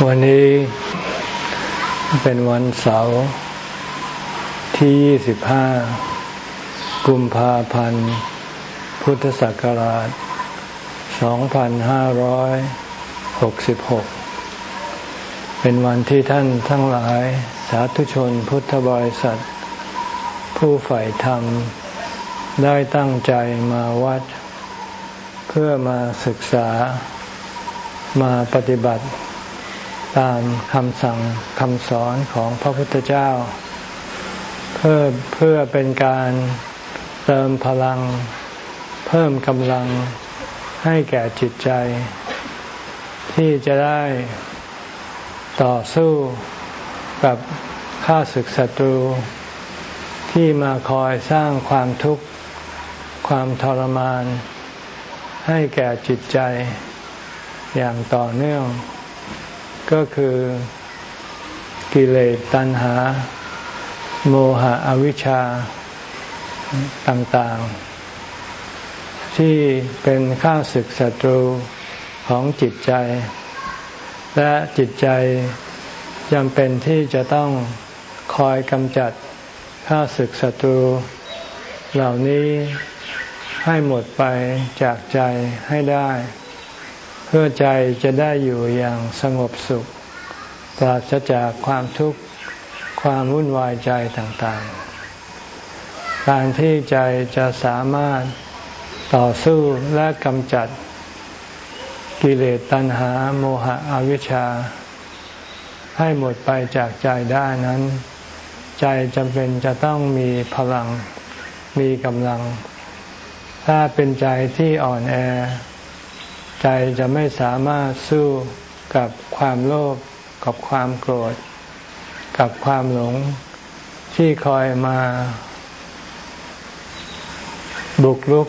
วันนี้เป็นวันเสาร์ที่ 25 กุมภาพันธ์ พุทธศักราช 2566 เป็นวันที่ท่านทั้งหลายสาธุชนพุทธบริษัท ผู้ใฝ่ธรรม ได้ตั้งใจมาวัด เพื่อมาศึกษามาปฏิบัติ ตามคำสั่งคำสอนของพระพุทธเจ้า เพื่อเพื่อเป็นการเติมพลัง เพิ่มกำลังให้แก่จิตใจ ที่จะได้ต่อสู้กับข้าศึกศัตรู ที่มาคอยสร้างความทุกข์ความทรมาน ให้แก่จิตใจอย่างต่อเนื่อง ก็คือกิเลสตัณหา โมหะอวิชชาต่างๆ ที่เป็นข้าศึกศัตรูของจิตใจ และจิตใจจำเป็นที่จะต้องคอยกำจัดข้าศึกศัตรู เหล่านี้ให้หมดไปจากใจให้ได้ พื่อใจจะได้อยู่อย่างสงบสุข ปราศจากความทุกข์ความวุ่นวายใจต่างๆ การที่ใจจะสามารถต่อสู้และกำจัดกิเลสตัณหาโมหะอวิชชา ให้หมดไปจากใจได้นั้น ใจจำเป็นจะต้องมีพลังมีกำลัง ถ้าเป็นใจที่อ่อนแอ ใจจะไม่สามารถสู้กับความโลภกับความโกรธ กับความหลงที่คอยมา บุกลุก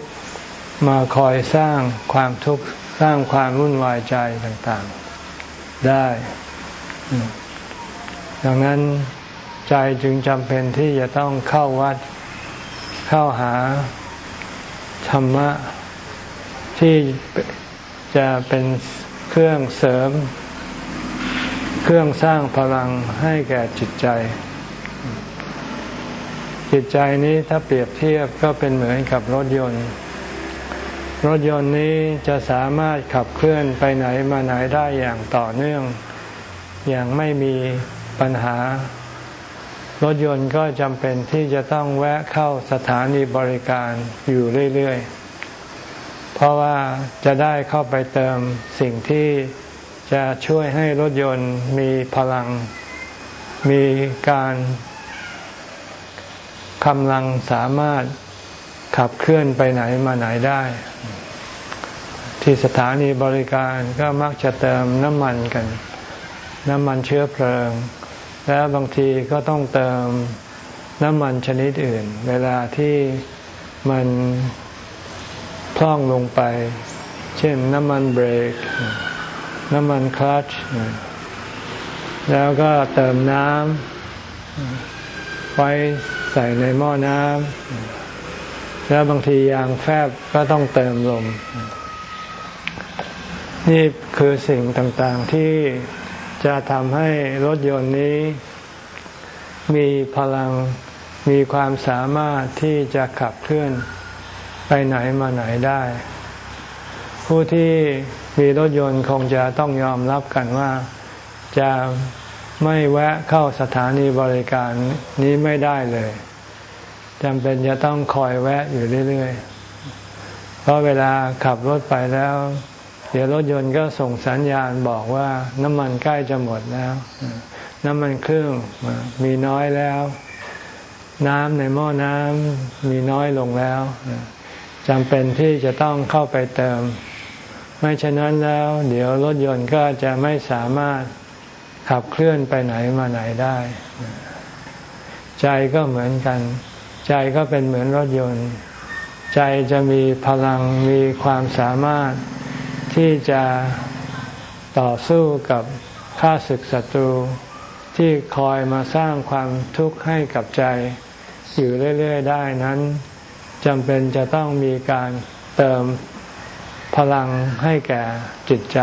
มาคอยสร้างความทุกข์สร้างความวุ่นวายใจต่างๆ ได้ ดังนั้นใจจึงจำเป็นที่จะต้องเข้าวัดเข้าหาธรรมะที่ จะเป็นเครื่องเสริม เครื่องสร้างพลังให้แก่จิตใจ จิตใจนี้ถ้าเปรียบเทียบก็เป็นเหมือนกับรถยนต์ รถยนต์นี้จะสามารถขับเคลื่อนไปไหนมาไหนได้อย่างต่อเนื่อง อย่างไม่มีปัญหารถยนต์ก็จำเป็นที่จะต้องแวะเข้าสถานีบริการอยู่เรื่อย ๆ ราะว่าจะได้เข้าไปเติมสิ่งที่จะช่วยให้รถยนต์มีพลัง มีการกำลังสามารถขับเคลื่อนไปไหนมาไหนได้ ที่สถานีบริการก็มักจะเติมน้ำมันกัน น้ำมันเชื้อเพลิง แล้วบางทีก็ต้องเติมน้ำมันชนิดอื่น เวลาที่มัน พร่องลงไป เช่นน้ำมันเบรก น้ำมันคลัตช์แล้วก็เติมน้ำไว้ใส่ในหม้อน้ำแล้วบางทียางแฟบก็ต้องเติมลม นี่คือสิ่งต่างๆที่จะทำให้รถยนต์นี้ มีพลังมีความสามารถที่จะขับเคลื่อน ไปไหนมาไหนได้ ผู้ที่มีรถยนต์คงจะต้องยอมรับกันว่าจะไม่แวะเข้าสถานีบริการนี้ไม่ได้เลยจำเป็นจะต้องคอยแวะอยู่เรื่อยๆ เพราะเวลาขับรถไปแล้ว เดี๋ยวรถยนต์ก็ส่งสัญญาณบอกว่าน้ำมันใกล้จะหมดแล้ว น้ำมันเครื่องมีน้อยแล้ว น้ำในหม้อน้ำมีน้อยลงแล้ว จำเป็นที่จะต้องเข้าไปเติม ไม่เช่นนั้นแล้ว เดี๋ยวรถยนต์ก็จะไม่สามารถขับเคลื่อนไปไหนมาไหนได้ ใจก็เหมือนกัน ใจก็เป็นเหมือนรถยนต์ ใจจะมีพลังมีความสามารถที่จะต่อสู้กับข้าศึกศัตรูที่คอยมาสร้างความทุกข์ให้กับใจอยู่เรื่อย ๆ ได้นั้น จำเป็นจะต้องมีการเติมพลังให้แก่จิตใจ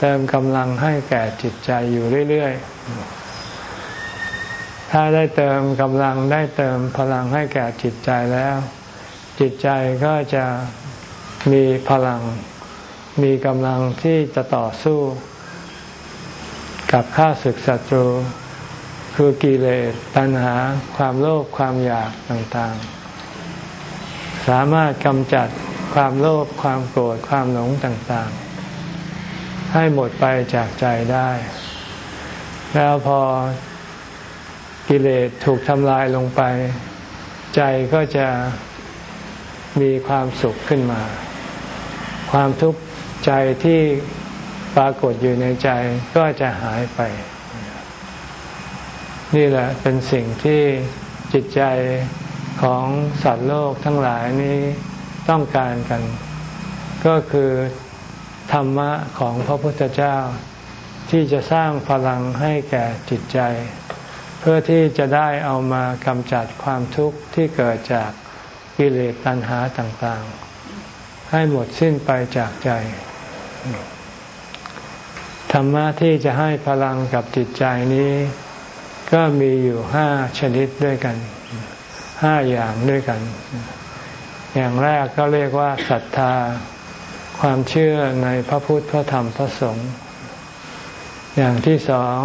เติมกำลังให้แก่จิตใจอยู่เรื่อย ๆ ถ้าได้เติมกำลังได้เติมพลังให้แก่จิตใจแล้ว จิตใจก็จะมีพลัง มีกำลังที่จะต่อสู้ กับข้าศึกศัตรู คือกิเลสตัณหา ความโลภความอยากต่างๆ สามารถกำจัดความโลภความโกรธความหลงต่างๆ ให้หมดไปจากใจได้ แล้วพอกิเลสถูกทำลายลงไป ใจก็จะมีความสุขขึ้นมา ความทุกข์ใจที่ปรากฏอยู่ในใจก็จะหายไป นี่แหละเป็นสิ่งที่จิตใจ ของสัตว์โลกทั้งหลายนี้ต้องการกัน ก็คือธรรมะของพระพุทธเจ้า ที่จะสร้างพลังให้แก่จิตใจ เพื่อที่จะได้เอามากำจัดความทุกข์ที่เกิดจากกิเลสตัณหาต่างๆ ให้หมดสิ้นไปจากใจ ธรรมะที่จะให้พลังกับจิตใจนี้ ก็มีอยู่ห้าชนิดด้วยกัน ห้าอย่างด้วยกัน อย่างแรกก็เรียกว่าศรัทธา ความเชื่อในพระพุทธพระธรรมพระสงฆ์อย่างที่สอง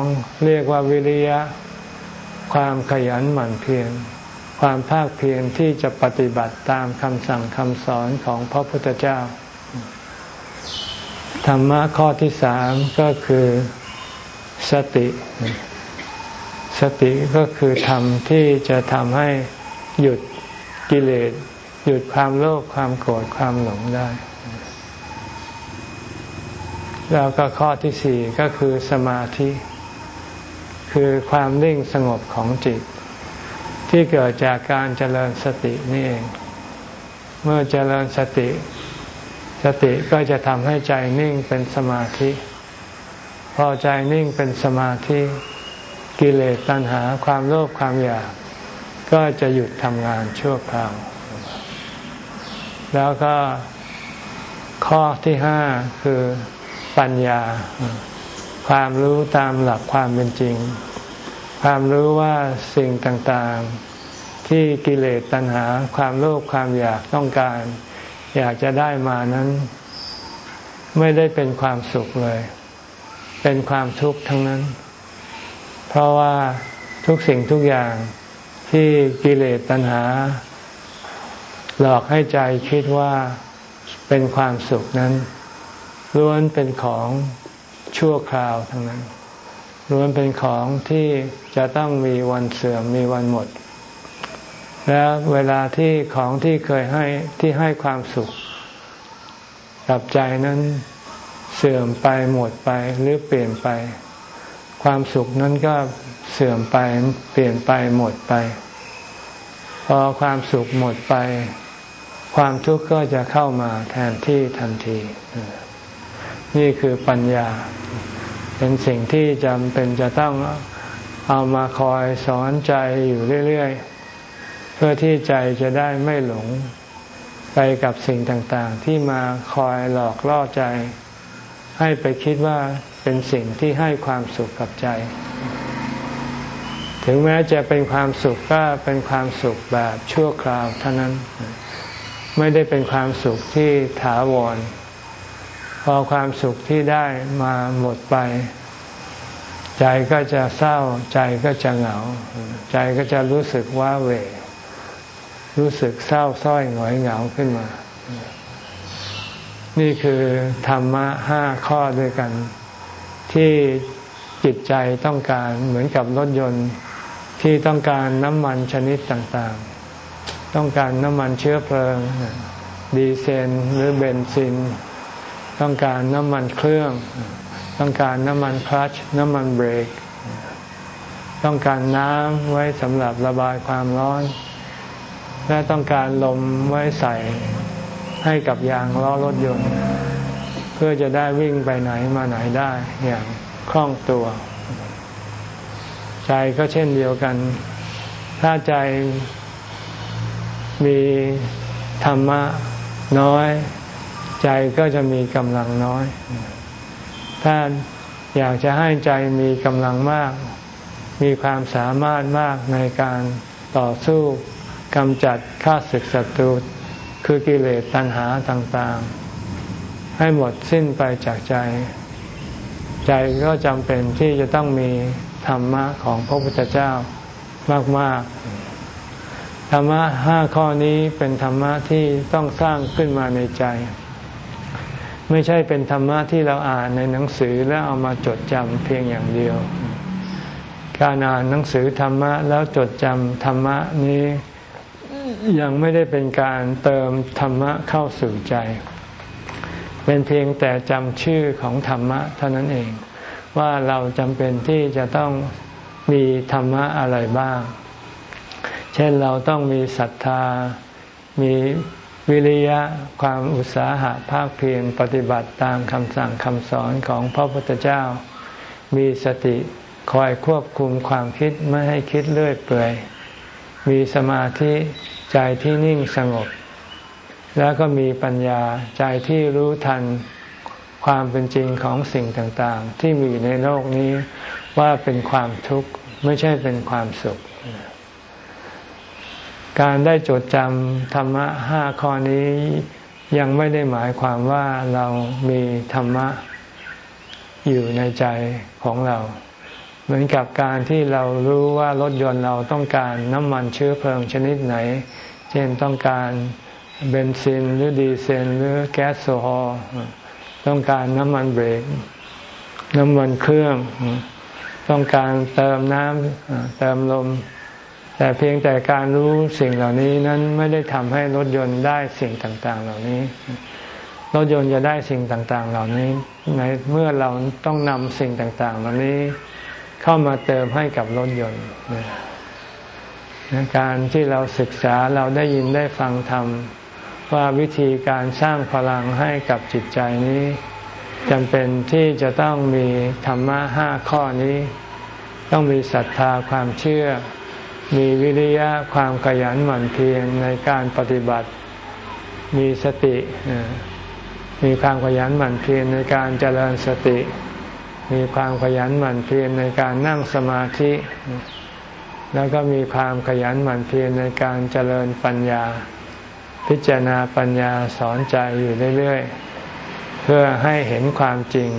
เรียกว่าวิริยะ ความขยันหมั่นเพียรความภาคเพียรที่จะปฏิบัติตามคำสั่งคำสอนของพระพุทธเจ้า ธรรมะข้อที่สามก็คือสติ สติก็คือธรรมที่จะทำให้ หยุดกิเลสหยุดความโลภความโกรธความหลงได้ แล้วก็ข้อที่สี่ก็คือสมาธิ คือความนิ่งสงบของจิต ที่เกิดจากการเจริญสตินี่เอง เมื่อเจริญสติ สติก็จะทำให้ใจนิ่งเป็นสมาธิ พอใจนิ่งเป็นสมาธิ กิเลสตัณหาความโลภความอยาก ก็จะหยุดทำงานชั่วคราว แล้วก็ข้อที่ห้าคือปัญญา ความรู้ตามหลักความเป็นจริง ความรู้ว่าสิ่งต่างๆ ที่กิเลสตัณหา ความโลภความอยากต้องการ อยากจะได้มานั้น ไม่ได้เป็นความสุขเลย เป็นความทุกข์ทั้งนั้น เพราะว่าทุกสิ่งทุกอย่าง ที่กิเลสตัณหา หลอกให้ใจคิดว่าเป็นความสุขนั้นล้วนเป็นของชั่วคราวทั้งนั้นล้วนเป็นของที่จะต้องมีวันเสื่อมมีวันหมด แล้วเวลาที่ของที่เคยให้ที่ให้ความสุขกับใจนั้นเสื่อมไปหมดไปหรือเปลี่ยนไป ความสุขนั้นก็เสื่อมไปเปลี่ยนไปหมดไป พอความสุขหมดไป ความทุกข์ก็จะเข้ามาแทนที่ทันที นี่คือปัญญา เป็นสิ่งที่จำเป็นจะต้องเอามาคอยสอนใจอยู่เรื่อย ๆ เพื่อที่ใจจะได้ไม่หลงไปกับสิ่งต่างๆ ที่มาคอยหลอกล่อใจ ให้ไปคิดว่า เป็นสิ่งที่ให้ความสุขกับใจ ถึงแม้จะเป็นความสุขก็เป็นความสุขแบบชั่วคราวเท่านั้น ไม่ได้เป็นความสุขที่ถาวร พอความสุขที่ได้มาหมดไป ใจก็จะเศร้า ใจก็จะเหงา ใจก็จะรู้สึกว่าเวรู้สึกเศร้าส้อยหงอยเหงาขึ้นมา นี่คือธรรมะห้าข้อด้วยกัน ที่จิตใจต้องการเหมือนกับรถยนต์ที่ต้องการน้ำมันชนิดต่างๆ ต้องการน้ำมันเชื้อเพลิง ดีเซลหรือเบนซิน ต้องการน้ำมันเครื่อง ต้องการน้ำมันคลัตชน้ำมันเบรก ต้องการน้ำไว้สำหรับระบายความร้อน และต้องการลมไว้ใส่ให้กับยางล้อรถยนต์ เพื่อจะได้วิ่งไปไหนมาไหนได้อย่างคล่องตัว ใจก็เช่นเดียวกัน ถ้าใจมีธรรมะน้อย ใจก็จะมีกำลังน้อยถถ้าอยากจะให้ใจมีกำลังมาก มีความสามารถมากในการต่อสู้กำจัดข้าศึกศัตรูคือกิเลสตัณหาต่างๆ ให้หมดสิ้นไปจากใจ ใจก็จำเป็นที่จะต้องมีธรรมะของพระพุทธเจ้ามาก ๆ ธรรมะห้าข้อนี้เป็นธรรมะที่ต้องสร้างขึ้นมาในใจ ไม่ใช่เป็นธรรมะที่เราอ่านในหนังสือแล้วเอามาจดจำเพียงอย่างเดียว การอ่านหนังสือธรรมะแล้วจดจำธรรมะนี้ยังไม่ได้เป็นการเติมธรรมะเข้าสู่ใจ เป็นเพียงแต่จำชื่อของธรรมะเท่านั้นเอง ว่าเราจำเป็นที่จะต้องมีธรรมะอะไรบ้าง เช่นเราต้องมีศรัทธา มีวิริยะความอุตสาหะภาคเพียรปฏิบัติตามคำสั่งคำสอนของพระพุทธเจ้า มีสติคอยควบคุมความคิดไม่ให้คิดเลื่อยเปื่อย มีสมาธิใจที่นิ่งสงบ แล้วก็มีปัญญาใจที่รู้ทันความเป็นจริงของสิ่งต่างๆ ที่มีอยู่ในโลกนี้ว่าเป็นความทุกข์ไม่ใช่เป็นความสุข การได้จดจำธรรมะห้าข้อนี้ยังไม่ได้หมายความว่าเรามีธรรมะอยู่ในใจของเรา เหมือนกับการที่เรารู้ว่ารถยนต์เราต้องการน้ำมันเชื้อเพลิงชนิดไหน เช่นต้องการ เบนซินหรือดีเซลหรือแก๊สโซฮอล์ต้องการน้ำมันเบรก น้ำมันเครื่อง ต้องการเติมน้ำเติมลม แต่เพียงแต่การรู้สิ่งเหล่านี้นั้นไม่ได้ทำให้รถยนต์ได้สิ่งต่างๆ เหล่านี้ รถยนต์จะได้สิ่งต่างๆ เหล่านี้ในเมื่อเราต้องนำสิ่งต่างๆ เหล่านี้เข้ามาเติมให้กับรถยนต์การที่เราศึกษาเราได้ยินได้ฟังธรรม ว่าวิธีการสร้างพลังให้กับจิตใจนี้จำเป็นที่จะต้องมีธรรมะห้าข้อนี้ ต้องมีศรัทธาความเชื่อ มีวิริยะความขยันหมั่นเพียรในการปฏิบัติ มีสติ มีความขยันหมั่นเพียรในการเจริญสติ มีความขยันหมั่นเพียรในการนั่งสมาธิ แล้วก็มีความขยันหมั่นเพียรในการเจริญปัญญา พิจารณาปัญญาสอนใจอยู่เรื่อยๆพื่อให้เห็นความจริง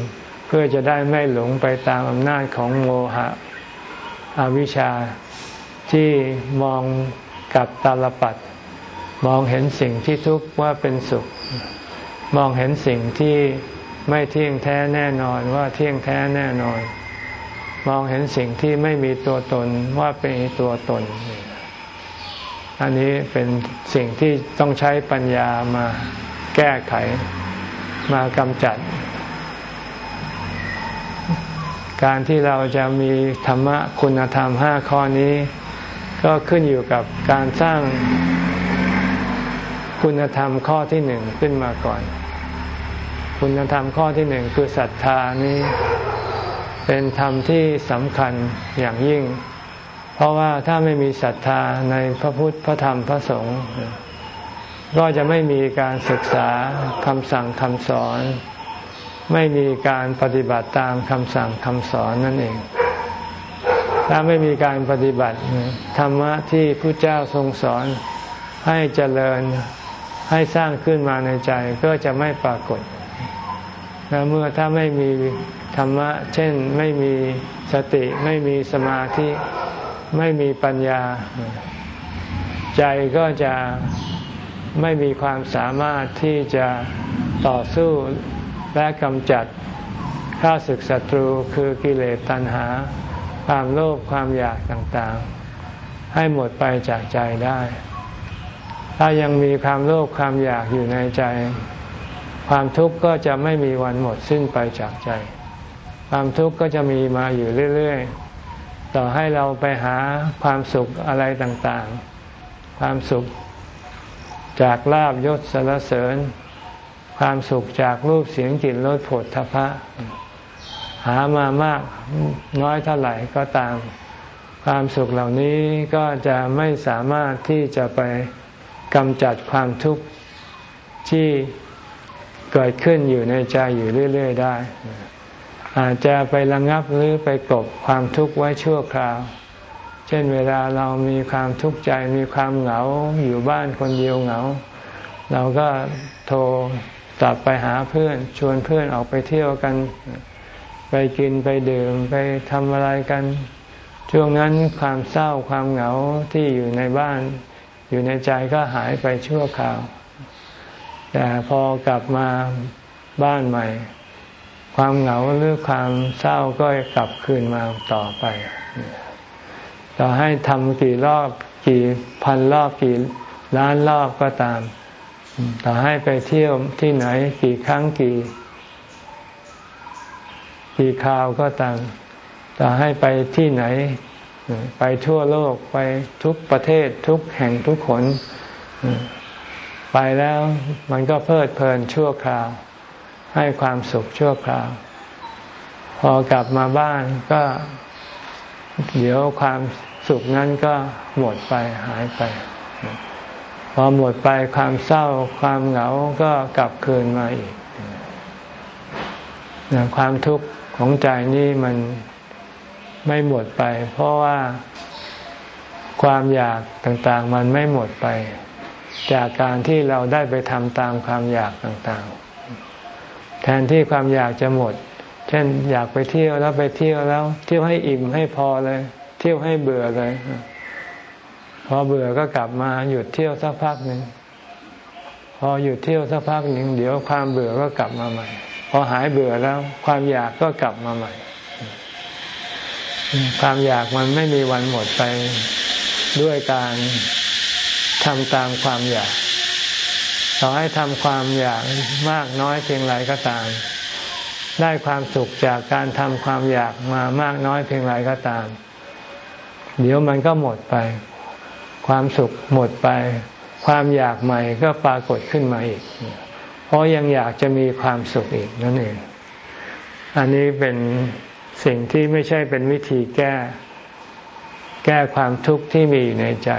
เพื่อจะได้ไม่หลงไปตามอำนาจของโมหะอวิชชาที่มองกับตาลปัดมองเห็นสิ่งที่ทุกข์ว่าเป็นสุข มองเห็นสิ่งที่ไม่เที่ยงแท้แน่นอนว่าเที่ยงแท้แน่นอน มองเห็นสิ่งที่ไม่มีตัวตนว่าเป็นตัวตน อันนี้เป็นสิ่งที่ต้องใช้ปัญญามาแก้ไขมากำจัด การที่เราจะมีธรรมะคุณธรรมห้าข้อนี้ ก็ขึ้นอยู่กับการสร้างคุณธรรมข้อที่หนึ่งขึ้นมาก่อน คุณธรรมข้อที่หนึ่งคือศรัทธานี้ เป็นธรรมที่สำคัญอย่างยิ่ง เพราะว่าถ้าไม่มีศรัทธาในพระพุทธ พระธรรม พระสงฆ์ก็จะไม่มีการศึกษาคำสั่งคำสอน ไม่มีการปฏิบัติตามคำสั่งคำสอนนั่นเอง ถ้าไม่มีการปฏิบัติธรรมะที่พระเจ้าทรงสอนให้เจริญให้สร้างขึ้นมาในใจก็จะไม่ปรากฏและเมื่อถ้าไม่มีธรรมะ เช่นไม่มีสติไม่มีสมาธิ ไม่มีปัญญา ใจก็จะไม่มีความสามารถที่จะต่อสู้และกำจัดข้าศึกศัตรูคือกิเลสตัณหา ความโลภความอยากต่างๆ ให้หมดไปจากใจได้ ถ้ายังมีความโลภความอยากอยู่ในใจ ความทุกข์ก็จะไม่มีวันหมดสิ้นไปจากใจ ความทุกข์ก็จะมีมาอยู่เรื่อย ๆ ต่อให้เราไปหาความสุขอะไรต่างๆ ความสุขจากลาบยศสารเสริญ ความสุขจากรูปเสียงกลิ่นรสผลทพะ หามามากน้อยเท่าไหร่ก็ตาม ความสุขเหล่านี้ก็จะไม่สามารถที่จะไปกำจัดความทุกข์ที่เกิดขึ้นอยู่ในใจอยู่เรื่อย ๆ ได้ อาจจะไประงับหรือไปกลบความทุกข์ไว้ชั่วคราว เช่นเวลาเรามีความทุกข์ใจมีความเหงาอยู่บ้านคนเดียวเหงา เราก็โทรตับไปหาเพื่อนชวนเพื่อนออกไปเที่ยวกัน ไปกินไปดื่มไปทำอะไรกัน ช่วงนั้นความเศร้าความเหงาที่อยู่ในบ้าน อยู่ในใจก็หายไปชั่วคราว แต่พอกลับมาบ้านใหม่ ความเหงาหรือความเศร้าก็กลับคืนมาต่อไปต่อให้ทำกี่รอบกี่พันรอบกี่ล้านรอบก็ตาม ต่อให้ไปเที่ยวที่ไหนกี่ครั้งกี่ กี่คราวก็ตาม ต่อให้ไปที่ไหน ไปทั่วโลกไปทุกประเทศทุกแห่งทุกคน ไปแล้วมันก็เพลิดเพลินชั่วคราว ให้ความสุขชั่วคราว พอกลับมาบ้านก็ เดี๋ยวความสุขนั้นก็หมดไปหายไป พอหมดไปความเศร้า ความเหงาก็กลับคืนมาอีกความทุกข์ของใจนี่มันไม่หมดไป เพราะว่าความอยากต่างๆ มันไม่หมดไป จากการที่เราได้ไปทำตามความอยากต่างๆ แทนที่ความอยากจะหมด เช่นอยากไปเที่ยวแล้วไปเที่ยวแล้ว เที่ยวให้อิ่มให้พอเลย เที่ยวให้เบื่อเลย พอเบื่อก็กลับมาหยุดเที่ยวสักพักหนึ่งพอหยุดเที่ยวสักพักหนึ่งเดี๋ยวความเบื่อก็กลับมาใหม่ พอหายเบื่อแล้ว ความอยากก็กลับมาใหม่ ความอยากมันไม่มีวันหมดไปด้วยการทำตามความอยาก ต่อให้ทำความอยากมากน้อยเพียงไรก็ตาม ได้ความสุขจากการทำความอยากมามากน้อยเพียงไรก็ตาม เดี๋ยวมันก็หมดไป ความสุขหมดไป ความอยากใหม่ก็ปรากฏขึ้นมาอีก เพราะยังอยากจะมีความสุขอีกนั่นเอง อันนี้เป็นสิ่งที่ไม่ใช่เป็นวิธีแก้ แก้ความทุกข์ที่มีอยู่ในใจ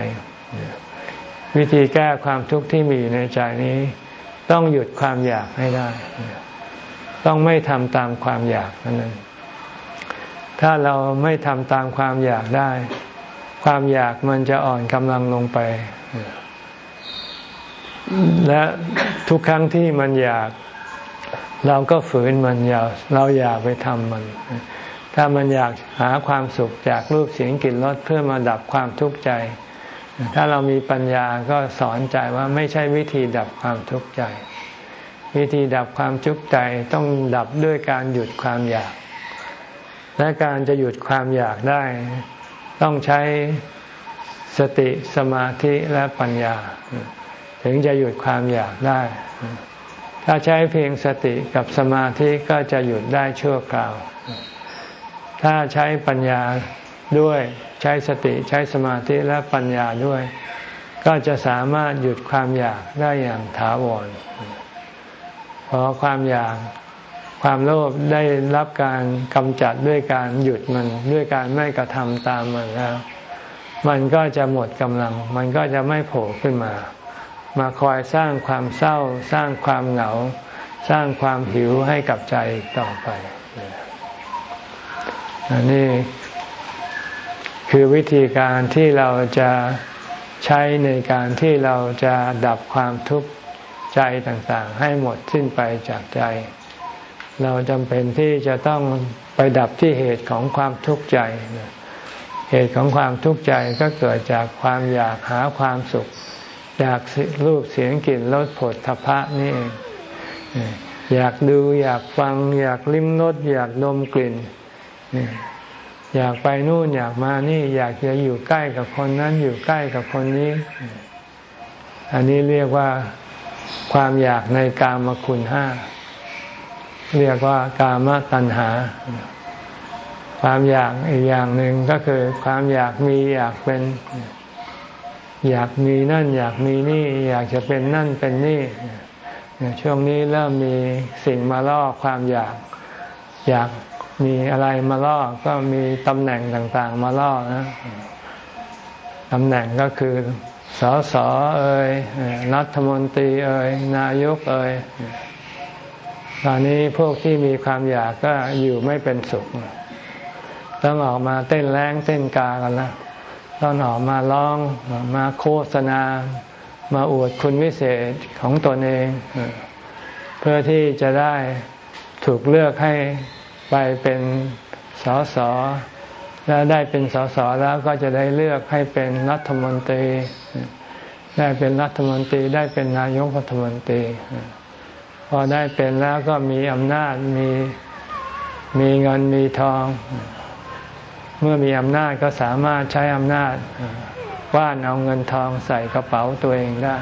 วิธีแก้ความทุกข์ที่มีอยู่ในใจนี้ ต้องหยุดความอยากให้ได้ ต้องไม่ทำตามความอยากนั้นถ้าเราไม่ทำตามความอยากได้ ความอยากมันจะอ่อนกำลังลงไป และทุกครั้งที่มันอยาก เราก็ฝืนมันอย่าเราอยากไปทำมัน ถ้ามันอยากหาความสุขจากรูปเสียงกลิ่นรสเพื่อมาดับความทุกข์ใจ ถ้าเรามีปัญญาก็สอนใจว่าไม่ใช่วิธีดับความทุกข์ใจ วิธีดับความทุกข์ใจต้องดับด้วยการหยุดความอยาก และการจะหยุดความอยากได้ ต้องใช้สติสมาธิและปัญญา ถึงจะหยุดความอยากได้ ถ้าใช้เพียงสติกับสมาธิก็จะหยุดได้ชั่วคราว ถ้าใช้ปัญญาด้วย ใช้สติใช้สมาธิและปัญญาด้วย ก็จะสามารถหยุดความอยากได้อย่างถาวรเพราะความอยากความโลภได้รับการกำจัดด้วยการหยุดมันด้วยการไม่กระทำตามมันแล้ว มันก็จะหมดกำลัง มันก็จะไม่โผล่ขึ้นมา มาคอยสร้างความเศร้า สร้างความเหงา สร้างความหิวให้กับใจต่อไปอันนี้ คือวิธีการที่เราจะใช้ในการที่เราจะดับความทุกข์ใจต่างๆ ให้หมดสิ้นไปจากใจ เราจำเป็นที่จะต้องไปดับที่เหตุของความทุกข์ใจ เหตุของความทุกข์ใจก็เกิดจากความอยากหาความสุข อยากรูปเสียงกลิ่นรสผลทพะนี่เองอยากดูอยากฟัง อยากลิ้มรสอยากดมกลิ่น อยากไปนู่นอยากมานี่อยากจะอยู่ใกล้กับคนนั้นอยู่ใกล้กับคนนี้ อันนี้เรียกว่าความอยากในกามคุณห้า เรียกว่ากามตัณหา ความอยากอีกอย่างหนึ่งก็คือ ความอยากมีอยากเป็น อยากมีนั่น อยากมีนี่ อยากจะเป็นนั่นเป็นนี่ช่วงนี้เริ่มมีสิ่งมาล่อความอยาก อยาก มีอะไรมาล่อก็มีตำแหน่งต่างๆ มาล่อนะตำแหน่งก็คือสสเอ่ยรัฐมนตรีเอ่ยนายกเอ่ยตอนนี้พวกที่มีความอยากก็อยู่ไม่เป็นสุข ต้องออกมาเต้นแรงเต้นกากันแล้วต้องออกมาร้องมาโฆษณา มาอวดคุณวิเศษของตนเอง เพื่อที่จะได้ถูกเลือกให้ ไปเป็นสสแล้วได้เป็นสสแล้วก็จะได้เลือกให้เป็นรัฐมนตรี ได้เป็นรัฐมนตรีได้เป็นนายกรัฐมนตรี พอได้เป็นแล้วก็มีอำนาจมีมีเงินมีทอง เมื่อมีอำนาจก็สามารถใช้อำนาจว่านเอาเงินทองใส่กระเป๋าตัวเองได้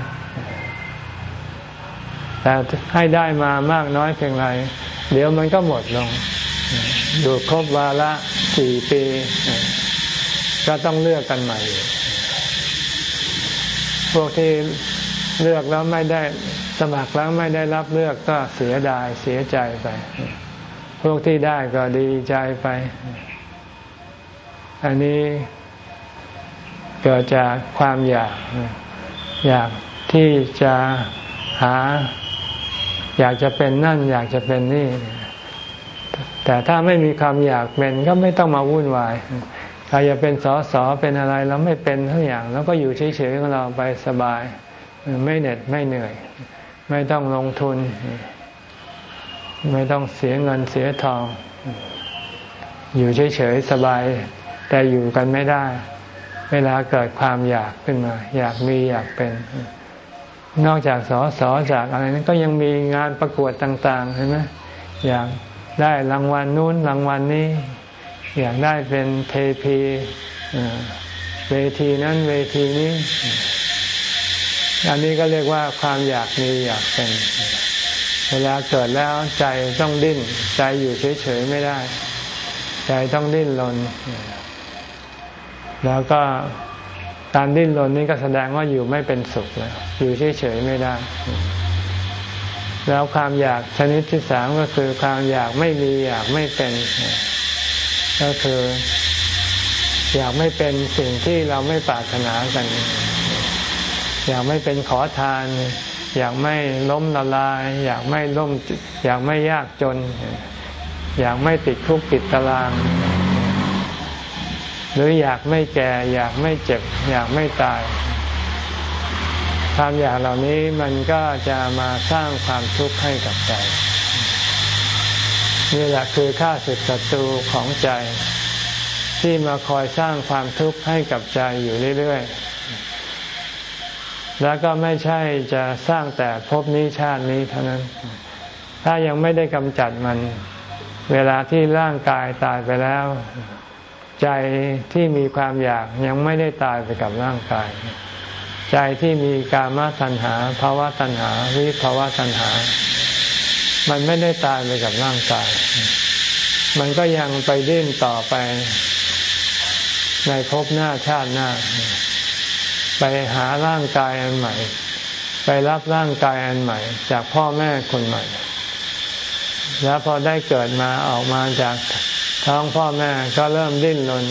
แต่ให้ได้มามากน้อยเพียงไร เดี๋ยวมันก็หมดลง อยู่ครบวาระสี่ปี ก็ต้องเลือกกันใหม่ พวกที่เลือกแล้วไม่ได้สมัครแล้วไม่ได้รับเลือกก็เสียดายเสียใจไป พวกที่ได้ก็ดีใจไป อันนี้เกิดจากความอยาก อยากที่จะหา อยากจะเป็นนั่น อยากจะเป็นนี่ แต่ถ้าไม่มีความอยากเป็นก็ไม่ต้องมาวุ่นวายใครจะเป็นสอสอเป็นอะไรเราไม่เป็นทั้งอย่าง แล้วก็อยู่เฉยๆของเราไปสบาย ไม่เหน็ดไม่เหนื่อย ไม่ต้องลงทุน ไม่ต้องเสียเงินเสียทอง อยู่เฉยๆสบาย แต่อยู่กันไม่ได้ เวลาเกิดความอยากขึ้นมา อยากมีอยากเป็น นอกจากสอสอจากอะไรนั้นก็ยังมีงานประกวดต่าง ๆ เห็นไหมอยาก ได้รางวัลนู้นรางวัลนี้ อยากได้เป็นเทพีเวทีนั้นเวทีนี้ อันนี้ก็เรียกว่าความอยากมีอยากเป็น เวลาเกิดแล้วใจต้องดิ้น ใจอยู่เฉยๆไม่ได้ ใจต้องดิ้นรนแล้วก็การดิ้นรนนี้ก็แสดงว่าอยู่ไม่เป็นสุขแล้วอยู่เฉยๆไม่ได้ แล้วความอยากชนิดที่สามก็คือความอยากไม่มีอยากไม่เป็น ก็คืออยากไม่เป็นสิ่งที่เราไม่ปรารถนากัน อยากไม่เป็นขอทาน อยากไม่ล้มละลาย อยากไม่ล้มอยากไม่ยากจน อยากไม่ติดคุกติดตาราง หรืออยากไม่แก่ อยากไม่เจ็บ อยากไม่ตาย ความอยากเหล่านี้มันก็จะมาสร้างความทุกข์ให้กับใจ นี่แหละคือข้าศึกศัตรูของใจ ที่มาคอยสร้างความทุกข์ให้กับใจอยู่เรื่อยๆ แล้วก็ไม่ใช่จะสร้างแต่ภพนี้ชาตินี้เท่านั้น ถ้ายังไม่ได้กำจัดมัน เวลาที่ร่างกายตายไปแล้ว ใจที่มีความอยากยังไม่ได้ตายไปกับร่างกาย ใจที่มีกามตัณหาภาวะตัณหา วิภาวะตัณหา มันไม่ได้ตายไปกับร่างกาย มันก็ยังไปดิ้นต่อไป ในภพหน้าชาติหน้า ไปหาร่างกายอันใหม่ ไปรับร่างกายอันใหม่ จากพ่อแม่คนใหม่ แล้วพอได้เกิดมาออกมาจากท้องพ่อแม่ก็เริ่มดิ้นรน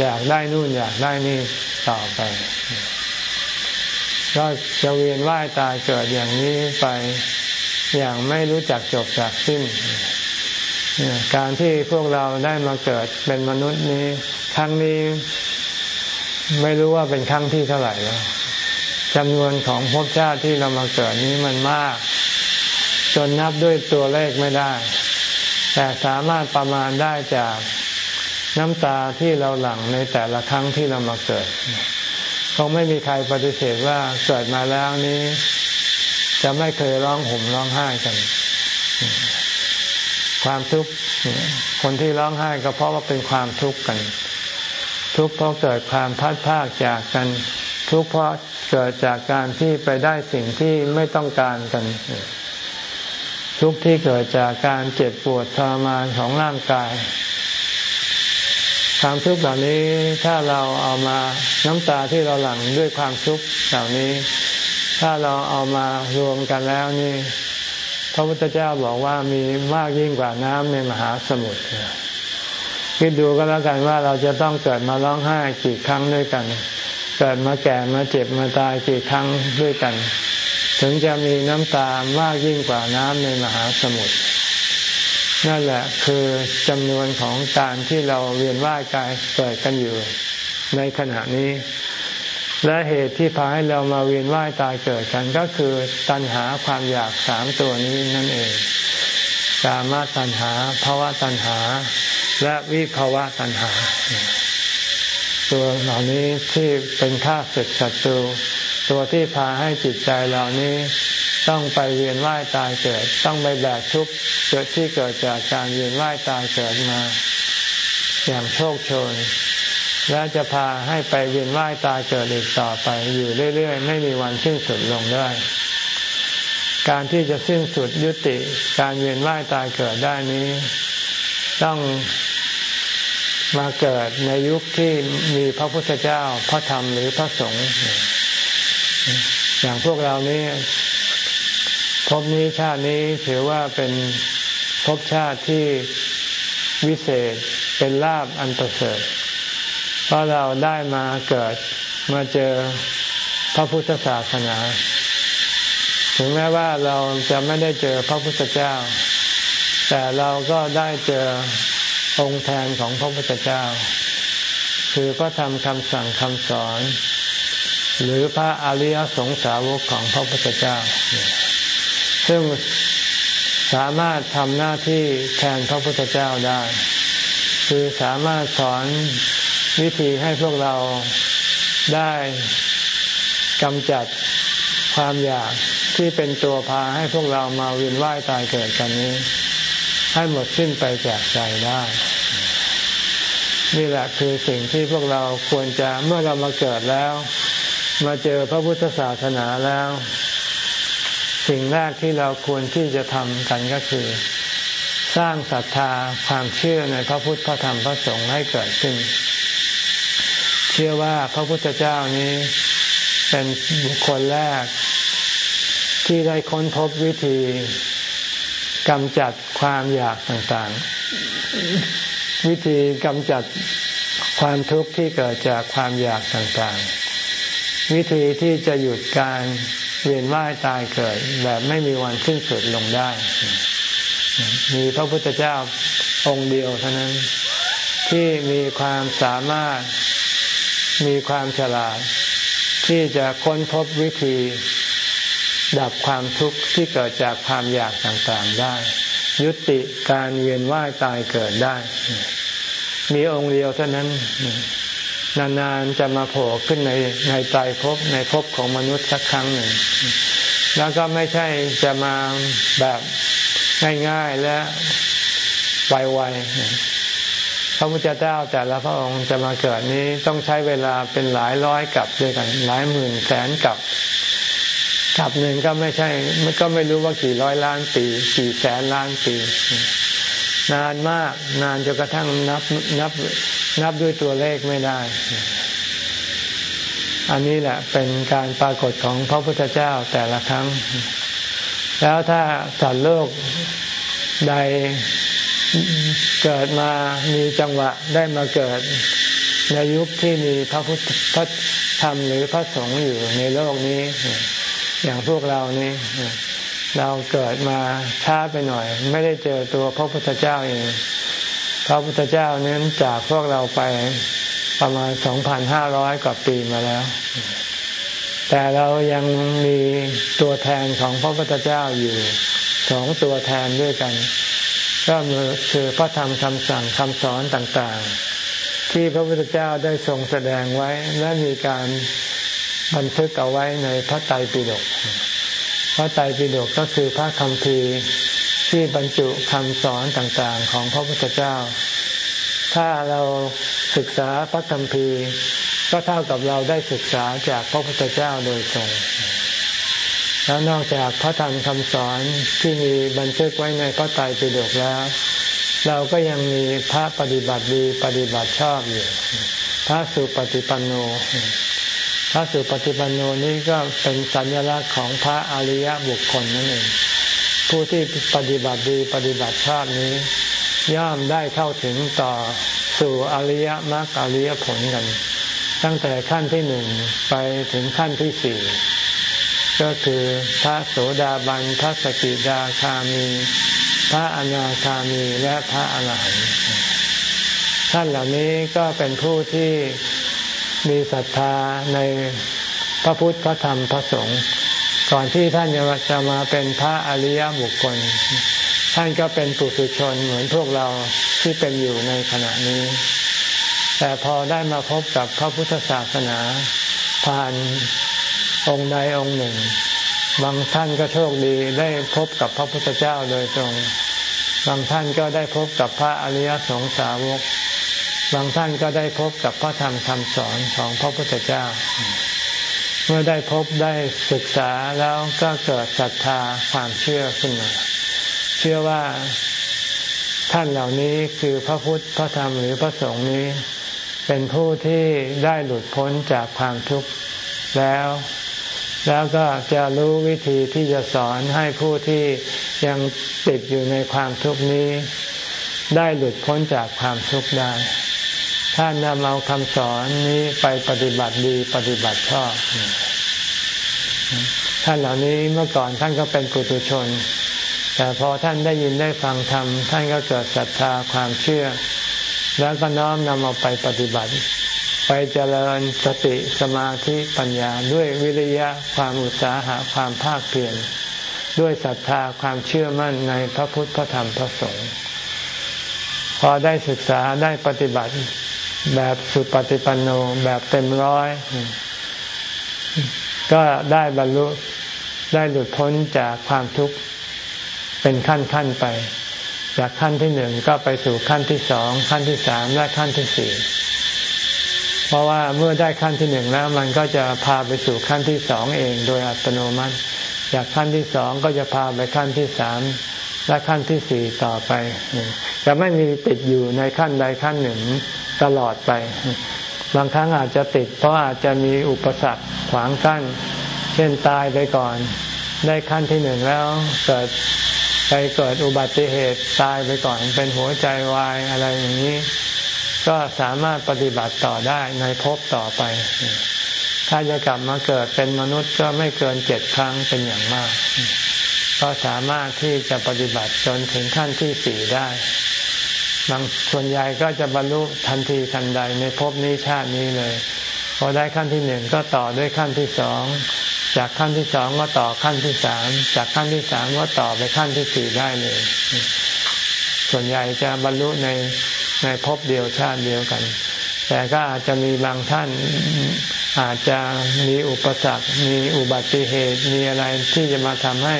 อยากได้นู่นอยากได้นี่ต่อไป ก็จะเวียนว่ายตายเกิดอย่างนี้ไปอย่างไม่รู้จักจบจากสิ้น การที่พวกเราได้มาเกิดเป็นมนุษย์นี้ ครั้งนี้ไม่รู้ว่าเป็นครั้งที่เท่าไหร่แล้วจำนวนของภพชาติที่เรามาเกิดนี้มันมาก จนนับด้วยตัวเลขไม่ได้ แต่สามารถประมาณได้จากน้ำตาที่เราหลั่งในแต่ละครั้งที่เรามาเกิด คงไม่มีใครปฏิเสธว่าเกิดมาแล้วนี้ จะไม่เคยร้องห่มร้องไห้กัน ความทุกข์คนที่ร้องไห้ก็เพราะว่าเป็นความทุกข์กัน ทุกข์เพราะเกิดความพัดพากจากกัน ทุกข์เพราะเกิดจากการที่ไปได้สิ่งที่ไม่ต้องการกัน ทุกข์ที่เกิดจากการเจ็บปวดทรมานของร่างกาย ความทุกข์เหล่านี้ถ้าเราเอามาน้ำตาที่เราหลั่งด้วยความทุกข์เหล่านี้ ถ้าเราเอามารวมกันแล้วนี่ พระพุทธเจ้าบอกว่ามีมากยิ่งกว่าน้ำในมหาสมุทรคิดดูก็แล้วกันว่าเราจะต้องเกิดมาร้องไห้กี่ครั้งด้วยกัน เกิดมาแก่มาเจ็บมาตายกี่ครั้งด้วยกัน ถึงจะมีน้ำตามากยิ่งกว่าน้ำในมหาสมุทร นั่นแหละคือจำนวนของการที่เราเวียนว่ายกายเกิดกันอยู่ในขณะนี้ และเหตุที่พาให้เรามาเวียนว่ายตายเกิดกันก็คือตัณหาความอยากสามตัวนี้นั่นเองกามตัณหาภาวะตัณหา และวิภาวะตัณหา ตัวเหล่านี้ที่เป็นข้าศึกศัตรูตัวที่พาให้จิตใจเหล่านี้ ต้องไปเวียนว่ายตายเกิด ต้องไปแบกทุกข์เกิดที่เกิดจากการเวียนว่ายตายเกิดมา อย่างโชคโชน และจะพาให้ไปเวียนว่ายตายเกิดอีกต่อไป อยู่เรื่อยๆ ไม่มีวันสิ้นสุดลงได้ การที่จะสิ้นสุดยุติการเวียนว่ายตายเกิดได้นี้ ต้องมาเกิดในยุคที่มีพระพุทธเจ้า พระธรรมหรือพระสงฆ์อย่างพวกเรานี้ ภพนี้ชาตินี้ถือว่าเป็นภพชาติที่วิเศษเป็นลาบอันประเสริฐเพราะเราได้มาเกิดมาเจอพระพุทธศาสนา ถึงแม้ว่าเราจะไม่ได้เจอพระพุทธเจ้า แต่เราก็ได้เจอองค์แทนของพระพุทธเจ้า คือพระธรรมคำสั่งคำสอน หรือพระอริยสงสาวกของพระพุทธเจ้า ซึ่งสามารถทำหน้าที่แทนพระพุทธเจ้าได้ คือสามารถสอนวิธีให้พวกเราได้กำจัดความอยากที่เป็นตัวพาให้พวกเรามาวินว่ายตายเกิดกันนี้ ให้หมดสิ้นไปจากใจได้ นี่แหละคือสิ่งที่พวกเราควรจะเมื่อเรามาเกิดแล้ว มาเจอพระพุทธศาสนาแล้ว สิ่งแรกที่เราควรที่จะทำกันก็คือ สร้างศรัทธาความเชื่อในพระพุทธพระธรรมพระสงฆ์ให้เกิดขึ้น เชื่อว่าพระพุทธเจ้านี้เป็นบุคคลแรก ที่ได้ค้นพบวิธีกำจัดความอยากต่างๆ วิธีกำจัดความทุกข์ที่เกิดจากความอยากต่างๆ วิธีที่จะหยุดการ เวียนว่ายตายเกิด แบบไม่มีวันสิ้นสุดลงได้ มีพระพุทธเจ้าองค์เดียวเท่านั้นที่มีความสามารถมีความฉลาด ที่จะค้นพบวิธี ดับความทุกข์ที่เกิดจากความอยากต่างๆได้ ยุติการเวียนว่ายตายเกิดได้ มีองค์เดียวเท่านั้น นานๆจะมาโผล่ขึ้นในในใจภพในภพของมนุษย์สักครั้งหนึ่ง แล้วก็ไม่ใช่จะมาแบบง่ายๆและไวๆพระพุทธเจ้าแต่ละพระองค์จะมาเกิดนี้ต้องใช้เวลาเป็นหลายร้อยกับด้วยกัน หลายหมื่นแสนกับกับหนึ่งก็ไม่ใช่ก็ไม่รู้ว่ากี่ร้อยล้านปี กี่แสนล้านปี นานมากนานจนกระทั่งนับนับ นับด้วยตัวเลขไม่ได้ อันนี้แหละเป็นการปรากฏของพระพุทธเจ้าแต่ละครั้ง แล้วถ้าสัตว์โลกใดเกิดมามีจังหวะได้มาเกิด ในยุคที่มีพระพุทธพระธรรมหรือพระสงฆ์อยู่ในโลกนี้ อย่างพวกเรานี่เราเกิดมาช้าไปหน่อย ไม่ได้เจอตัวพระพุทธเจ้าเอง ระพุทธเจ้าเน้นจากพวกเราไปประมาณสองพันห้าร้อยกว่าปีมาแล้ว แต่เรายังมีตัวแทนของพระพุทธเจ้าอยู่สองตัวแทนด้วยกัน ก็คือพระธรรมคำสั่งคำสอนต่างๆ ที่พระพุทธเจ้าได้ทรงแสดงไว้และมีการบันทึกเอาไว้ในพระไตรปิฎกพระไตรปิฎกก็คือพระคำพี ที่บรรจุคำสอนต่างๆ ของพระพุทธเจ้า ถ้าเราศึกษาพระธรรมพีก็เท่ากับเราได้ศึกษาจากพระพุทธเจ้าโดยตรงแล้วนอกจากพระธรรมคำสอนที่มีบันทึกไว้ในพระไตรปิฎกแล้ว เราก็ยังมีพระปฏิบัติดีปฏิบัติชอบอยู่ พระสุปฏิปันโน พระสุปฏิปันโนนี้ก็เป็นสัญลักษณ์ของพระอริยบุคคลนั่นเอง ผู้ที่ปฏิบัติดีปฏิบัติชอบนี้ ย่อมได้เข้าถึงต่อสู่อริยมรรคอริยผลกัน ตั้งแต่ขั้นที่หนึ่งไปถึงขั้นที่สี่ก็คือพระโสดาบันพระสกิดาคามีพพระอนาคามีและพระอรหันต์ท่านเหล่านี้ก็เป็นผู้ที่มีศรัทธาในพระพุทธพระธรรมพระสงฆ์ ก่อนที่ท่านจะมาเป็นพระอริยบุคคล ท่านก็เป็นปุถุชนเหมือนพวกเราที่เป็นอยู่ในขณะนี้ แต่พอได้มาพบกับพระพุทธศาสนา ผ่านองค์ใดองค์หนึ่ง บางท่านก็โชคดีได้พบกับพระพุทธเจ้าโดยตรง บางท่านก็ได้พบกับพระอริยสงสาวก บางท่านก็ได้พบกับพระธรรมคำสอนของพระพุทธเจ้า มื่อได้พบได้ศึกษาแล้วก็เกิดศรัทธาความเชื่อขึ้นมา เชื่อว่าท่านเหล่านี้คือพระพุทธพระธรรมหรือพระสงฆ์นี้ เป็นผู้ที่ได้หลุดพ้นจากความทุกข์แล้ว แล้วก็จะรู้วิธีที่จะสอนให้ผู้ที่ยังติดอยู่ในความทุกข์นี้ ได้หลุดพ้นจากความทุกข์ได้ ท่านนำเอาคำสอนนี้ไปปฏิบัติดีปฏิบัติชอบ ท่านเหล่านี้เมื่อก่อนท่านก็เป็นปุถุชน แต่พอท่านได้ยินได้ฟังธรรมท่านก็เกิดศรัทธาความเชื่อ แล้วก็น้อมนำเอาไปปฏิบัติ ไปเจริญสติสมาธิปัญญาด้วยวิริยะความอุตสาหะความภาคเพียรด้วยศรัทธาความเชื่อมั่นในพระพุทธพระธรรมพระสงฆ์พอได้ศึกษาได้ปฏิบัติ แบบสุปฏิปันโนแบบเต็มร้อย ก็ได้บรรลุได้หลุดพ้นจากความทุกข์เป็นขั้นขั้นไป จากขั้นที่หนึ่งก็ไปสู่ขั้นที่สองขั้นที่สามและขั้นที่สี่เพราะว่าเมื่อได้ขั้นที่หนึ่งแล้ว มันก็จะพาไปสู่ขั้นที่สองเองโดยอัตโนมัติ จากขั้นที่สองก็จะพาไปขั้นที่สามและขั้นที่สี่ต่อไป จะไม่มีติดอยู่ในขั้นใดขั้นหนึ่ง ตลอดไป บางครั้งอาจจะติด เพราะอาจจะมีอุปสรรคขวางกั้น เช่นตายไปก่อน ได้ขั้นที่หนึ่งแล้วเกิดไปเกิดอุบัติเหตุตายไปก่อนเป็นหัวใจวายอะไรอย่างนี้ ก็สามารถปฏิบัติต่อได้ในภพต่อไป ถ้าจะกลับมาเกิดเป็นมนุษย์ก็ไม่เกินเจ็ดครั้งเป็นอย่างมาก ก็สามารถที่จะปฏิบัติจนถึงขั้นที่สี่ได้ บางส่วนใหญ่ก็จะบรรลุทันทีทันใดในภพนี้ชาตินี้เลย พอได้ขั้นที่หนึ่งก็ต่อด้วยขั้นที่สอง จากขั้นที่สองก็ต่อขั้นที่สาม จากขั้นที่สามก็ต่อไปขั้นที่สี่ได้เลย ส่วนใหญ่จะบรรลุในในภพเดียวชาติเดียวกัน แต่ก็อาจจะมีบางท่านอาจจะมีอุปสรรค มีอุบัติเหตุ มีอะไรที่จะมาทำให้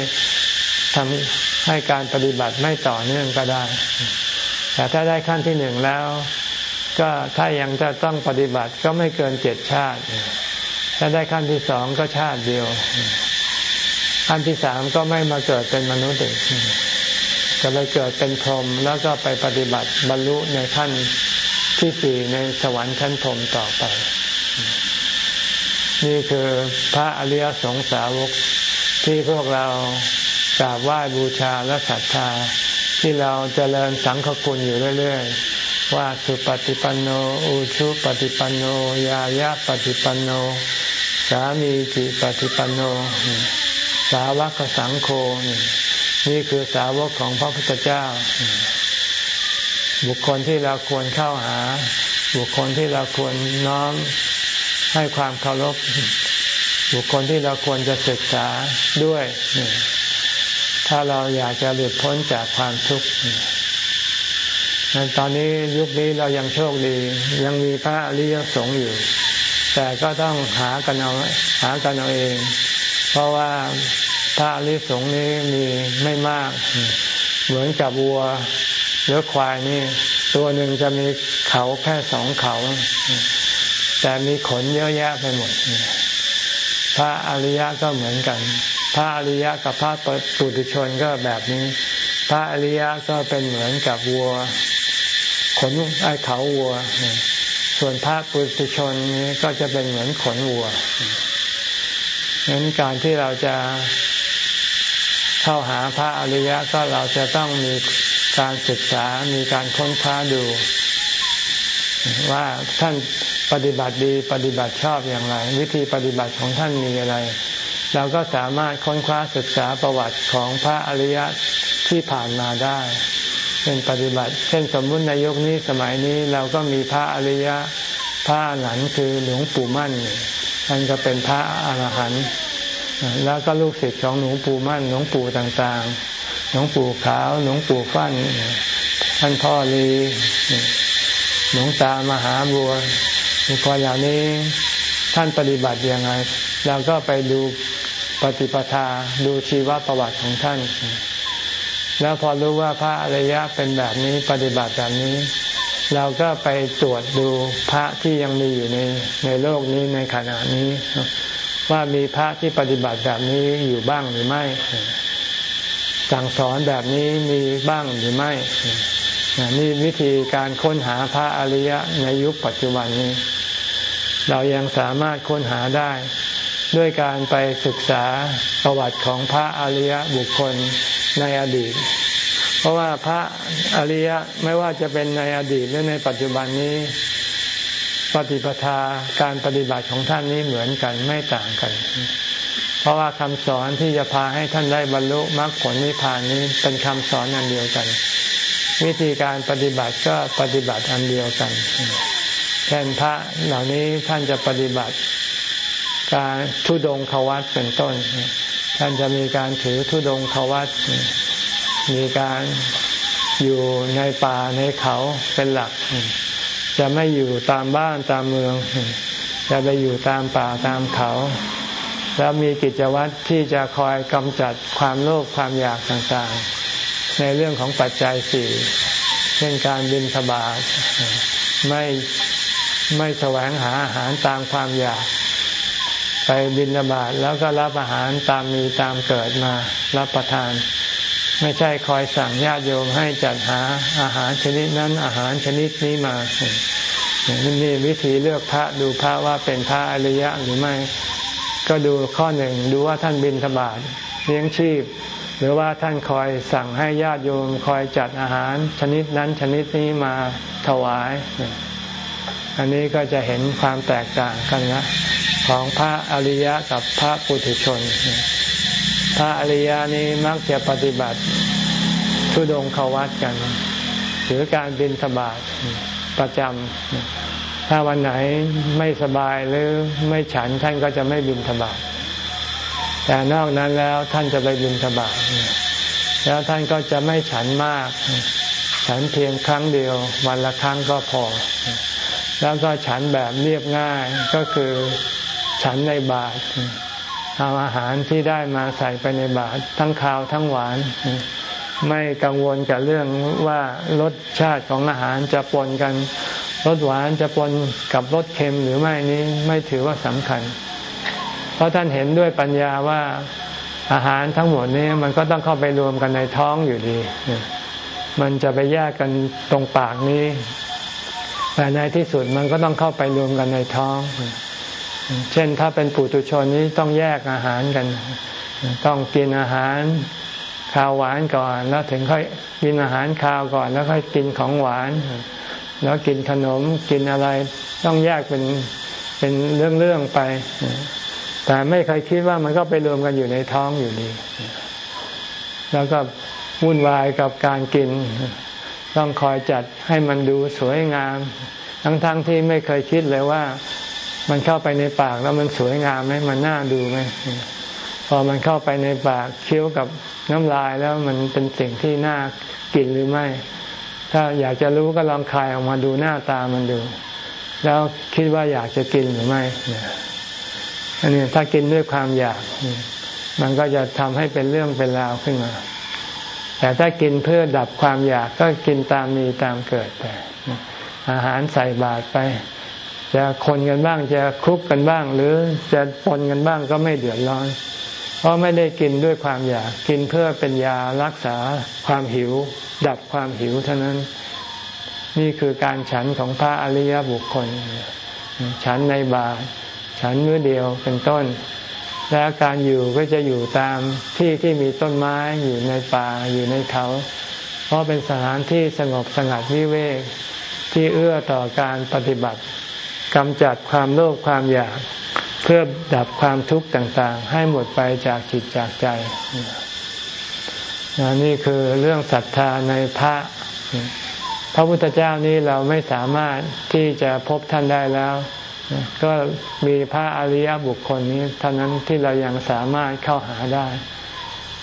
ทำให้การปฏิบัติไม่ต่อเนื่องก็ได้ แต่ถ้าได้ขั้นที่หนึ่งแล้ว ก็ถ้ายังจะต้องปฏิบัติก็ไม่เกินเจ็ดชาติ ถ้าได้ขั้นที่สองก็ชาติเดียว ขั้นที่สามก็ไม่มาเกิดเป็นมนุษย์อีกจะไปเกิดเป็นพรหมแล้วก็ไปปฏิบัติบรรลุในขั้นที่สี่ในสวรรค์ชั้นพรหมต่อไป นี่คือพระอริยสงสาวกที่พวกเรากราบไหว้บูชาและศรัทธา ที่เราจเจริญสังฆคุณอยู่เรื่อยๆ ว่าสุปฏิปันโน อุชุปฏิปันโน ยายะปฏิปันโน สามีจิปฏิปันโน สาวกสังโฆนี่คือสาวกของพระพุทธเจ้า บุคคลที่เราควรเข้าหา บุคคลที่เราควรน้อมให้ความเคารพ บุคคลที่เราควรจะศึกษาด้วย ถ้าเราอยากจะหลุดพ้นจากความทุกข์ตอนนี้ยุคนี้เรายังโชคดี ยังมีพระอริยสงฆ์อยู่ แต่ก็ต้องหากันเอาหากันเอาเอง เพราะว่าพระอริยสงฆ์นี้มีไม่มาก เหมือนกับวัวหรือควายนี่ ตัวหนึ่งจะมีเขาแค่สองเขา แต่มีขนเยอะแยะไปหมดพระอริยะก็เหมือนกัน พระอริยะกับพระปุถุชนก็แบบนี้ พระอริยะก็เป็นเหมือนกับวัว ขนไอ้เขาวัว ส่วนพระปุถุชนนี้ก็จะเป็นเหมือนขนวัวงั้นการที่เราจะเข้าหาพระอริยะก็เราจะต้องมีการศึกษา มีการค้นคว้าดู ว่าท่านปฏิบัติดีปฏิบัติชอบอย่างไร วิธีปฏิบัติของท่านมีอะไร เราก็สามารถค้นคว้าศึกษาประวัติของพระอริยะที่ผ่านมาได้เป็นปฏิบัติ เช่นสมมุติในยุคนี้สมัยนี้เราก็มีพระอริยะพระหลันคือหลวงปู่มั่นท่านก็เป็นพระอรหันต์แล้วก็ลูกศิษย์ของหลวงปู่มั่นหลวงปู่ต่างๆหลวงปู่ขาวหลวงปู่ฟั่นท่านพ่อลีหลวงตามหาบัวบุคคลเหล่านี้ท่านปฏิบัติยังไงเราก็ไปดู ปฏิปทาดูชีวประวัติของท่าน แล้วพอรู้ว่าพระอริยะเป็นแบบนี้ปฏิบัติแบบนี้ เราก็ไปตรวจดูพระที่ยังมีอยู่ในในโลกนี้ในขณะนี้ ว่ามีพระที่ปฏิบัติแบบนี้อยู่บ้างหรือไม่ สั่งสอนแบบนี้มีบ้างหรือไม่นี่วิธีการค้นหาพระอริยะในยุคปัจจุบันนี้ เรายังสามารถค้นหาได้ ด้วยการไปศึกษาประวัติของพระอริยบุคคลในอดีต เพราะว่าพระอริยะไม่ว่าจะเป็นในอดีตหรือในปัจจุบันนี้ ปฏิปทาการปฏิบัติของท่านนี้เหมือนกันไม่ต่างกัน เพราะว่าคำสอนที่จะพาให้ท่านได้บรรลุมรรคผลนิพพานนี้เป็นคำสอนอันเดียวกัน วิธีการปฏิบัติก็ปฏิบัติอันเดียวกันเช่นพระเหล่านี้ท่านจะปฏิบัติ การทุดงควัตเป็นต้น ท่านจะมีการถือทุดงควัตมีการอยู่ในป่าในเขาเป็นหลัก จะไม่อยู่ตามบ้านตามเมือง จะไปอยู่ตามป่าตามเขา แล้วมีกิจวัตรที่จะคอยกำจัดความโลภความอยากต่างๆ ในเรื่องของปัจจัยสี่เช่นการบินสบาทไม่ไม่แสวงหาอาหารตามความอยาก ไปบินบาตแล้วก็รับอาหารตามมีตามเกิดมารับประทาน ไม่ใช่คอยสั่งญาติโยมให้จัดหาอาหารชนิดนั้นอาหารชนิดนี้มานี่วิธีเลือกพระดูพระว่าเป็นพระอริยะหรือไม่ ก็ดูข้อหนึ่งดูว่าท่านบินธบาตเลี้ยงชีพ หรือว่าท่านคอยสั่งให้ญาติโยมคอยจัดอาหารชนิดนั้นชนิดนี้มาถวาย อันนี้ก็จะเห็นความแตกต่างกันนะ ของพระอริยะกับพระปุถุชน พระอริยะนี้มักจะปฏิบัติทุดงขวัตกัน หรือการบินสบาทประจำถ้าวันไหนไม่สบายหรือไม่ฉันท่านก็จะไม่บินสบาทแต่นอกนั้นแล้วท่านจะไปบินสบาทแล้วท่านก็จะไม่ฉันมาก ฉันเพียงครั้งเดียว วันละครั้งก็พอ แล้วก็ฉันแบบเรียบง่ายก็คือ ฉันในบาตรเอาอาหารที่ได้มาใส่ไปในบาตรทั้งข้าวทั้งหวาน ไม่กังวลกับเรื่องว่ารสชาติของอาหารจะปนกันรสหวานจะปนกับรสเค็มหรือไม่นี้ไม่ถือว่าสำคัญ เพราะท่านเห็นด้วยปัญญาว่าอาหารทั้งหมดนี้มันก็ต้องเข้าไปรวมกันในท้องอยู่ดี มันจะไปแยกกันตรงปากนี้ แต่ในที่สุดมันก็ต้องเข้าไปรวมกันในท้อง เช่นถ้าเป็นปุถุชนนี้ต้องแยกอาหารกัน ต้องกินอาหารข้าวหวานก่อน แล้วถึงค่อยกินอาหารข้าวก่อน แล้วค่อยกินของหวาน แล้วกินขนมกินอะไร ต้องแยกเป็นเป็นเรื่องๆไป แต่ไม่เคยคิดว่ามันก็ไปรวมกันอยู่ในท้องอยู่ดี แล้วก็วุ่นวายกับการกิน ต้องคอยจัดให้มันดูสวยงาม ทั้งๆทที่ไม่เคยคิดเลยว่า มันเข้าไปในปากแล้วมันสวยงามไหมมันน่าดูไหมพอมันเข้าไปในปากเคี้ยวกับน้ำลายแล้วมันเป็นสิ่งที่น่ากินหรือไม่ ถ้าอยากจะรู้ก็ลองคายออกมาดูหน้าตามันดู แล้วคิดว่าอยากจะกินหรือไม่อันนี้ถ้ากินด้วยความอยาก มันก็จะทำให้เป็นเรื่องเป็นราวขึ้นมา แต่ถ้ากินเพื่อดับความอยากก็กินตามมีตามเกิดไปอาหารใส่บาตรไป จะคนกันบ้างจะคลุกกันบ้าง หรือจะปนกันบ้างก็ไม่เดือดร้อน เพราะไม่ได้กินด้วยความอยากกินเพื่อเป็นยารักษาความหิว ดับความหิวเท่านั้น นี่คือการฉันของพระอริยบุคคล ฉันในบาตรฉันมื้อเดียวเป็นต้น และการอยู่ก็จะอยู่ตามที่ที่มีต้นไม้อยู่ในป่าอยู่ในเขา เพราะเป็นสถานที่สงบสงัดวิเวกที่เอื้อต่อการปฏิบัติ กำจัดความโลภความอยาก เพื่อดับความทุกข์ต่างๆ ให้หมดไปจากจิตจากใจนี่คือเรื่องศรัทธาในพระ พระพุทธเจ้านี้เราไม่สามารถที่จะพบท่านได้แล้ว ก็มีพระอริยบุคคลนี้เท่านั้นที่เรายังสามารถเข้าหาได้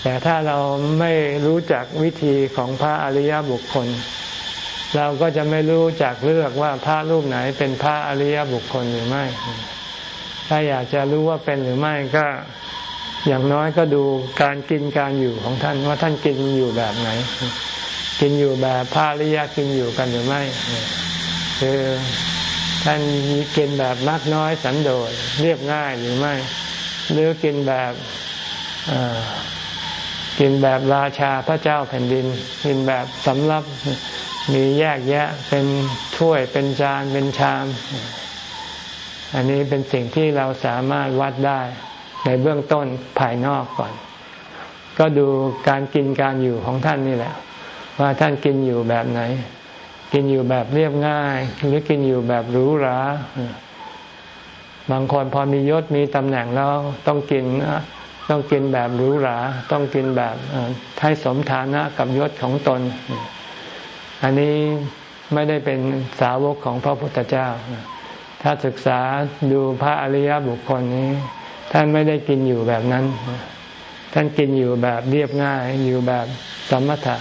แต่ถ้าเราไม่รู้จักวิธีของพระอริยบุคคล เราก็จะไม่รู้จักเลือกว่าพระรูปไหนเป็นพระอริยบุคคลหรือไม่ ถ้าอยากจะรู้ว่าเป็นหรือไม่ก็อย่างน้อยก็ดูการกินการอยู่ของท่านว่าท่านกินอยู่แบบไหน กินอยู่แบบพระอริยกินอยู่กันหรือไม่คือท่านกินแบบมากน้อยสันโดษเรียบง่ายหรือไม่ หรือกินแบบกินแบบราชาพระเจ้าแผ่นดิน กินแบบสำรับ มีแยกแยะเป็นถ้วยเป็นจานเป็นชาม อันนี้เป็นสิ่งที่เราสามารถวัดได้ในเบื้องต้นภายนอกก่อน ก็ดูการกินการอยู่ของท่านนี่แหละ ว่าท่านกินอยู่แบบไหน กินอยู่แบบเรียบง่าย หรือกินอยู่แบบหรูหราบางคนพอมียศมีตำแหน่งแล้วต้องกินต้องกินแบบหรูหรา ต้องกินแบบให้สมฐานะกับยศของตน อันนี้ไม่ได้เป็นสาวกของพระพุทธเจ้า ถ้าศึกษาดูพระอริยบุคคลนี้ ท่านไม่ได้กินอยู่แบบนั้น ท่านกินอยู่แบบเรียบง่ายอยู่แบบสมถะ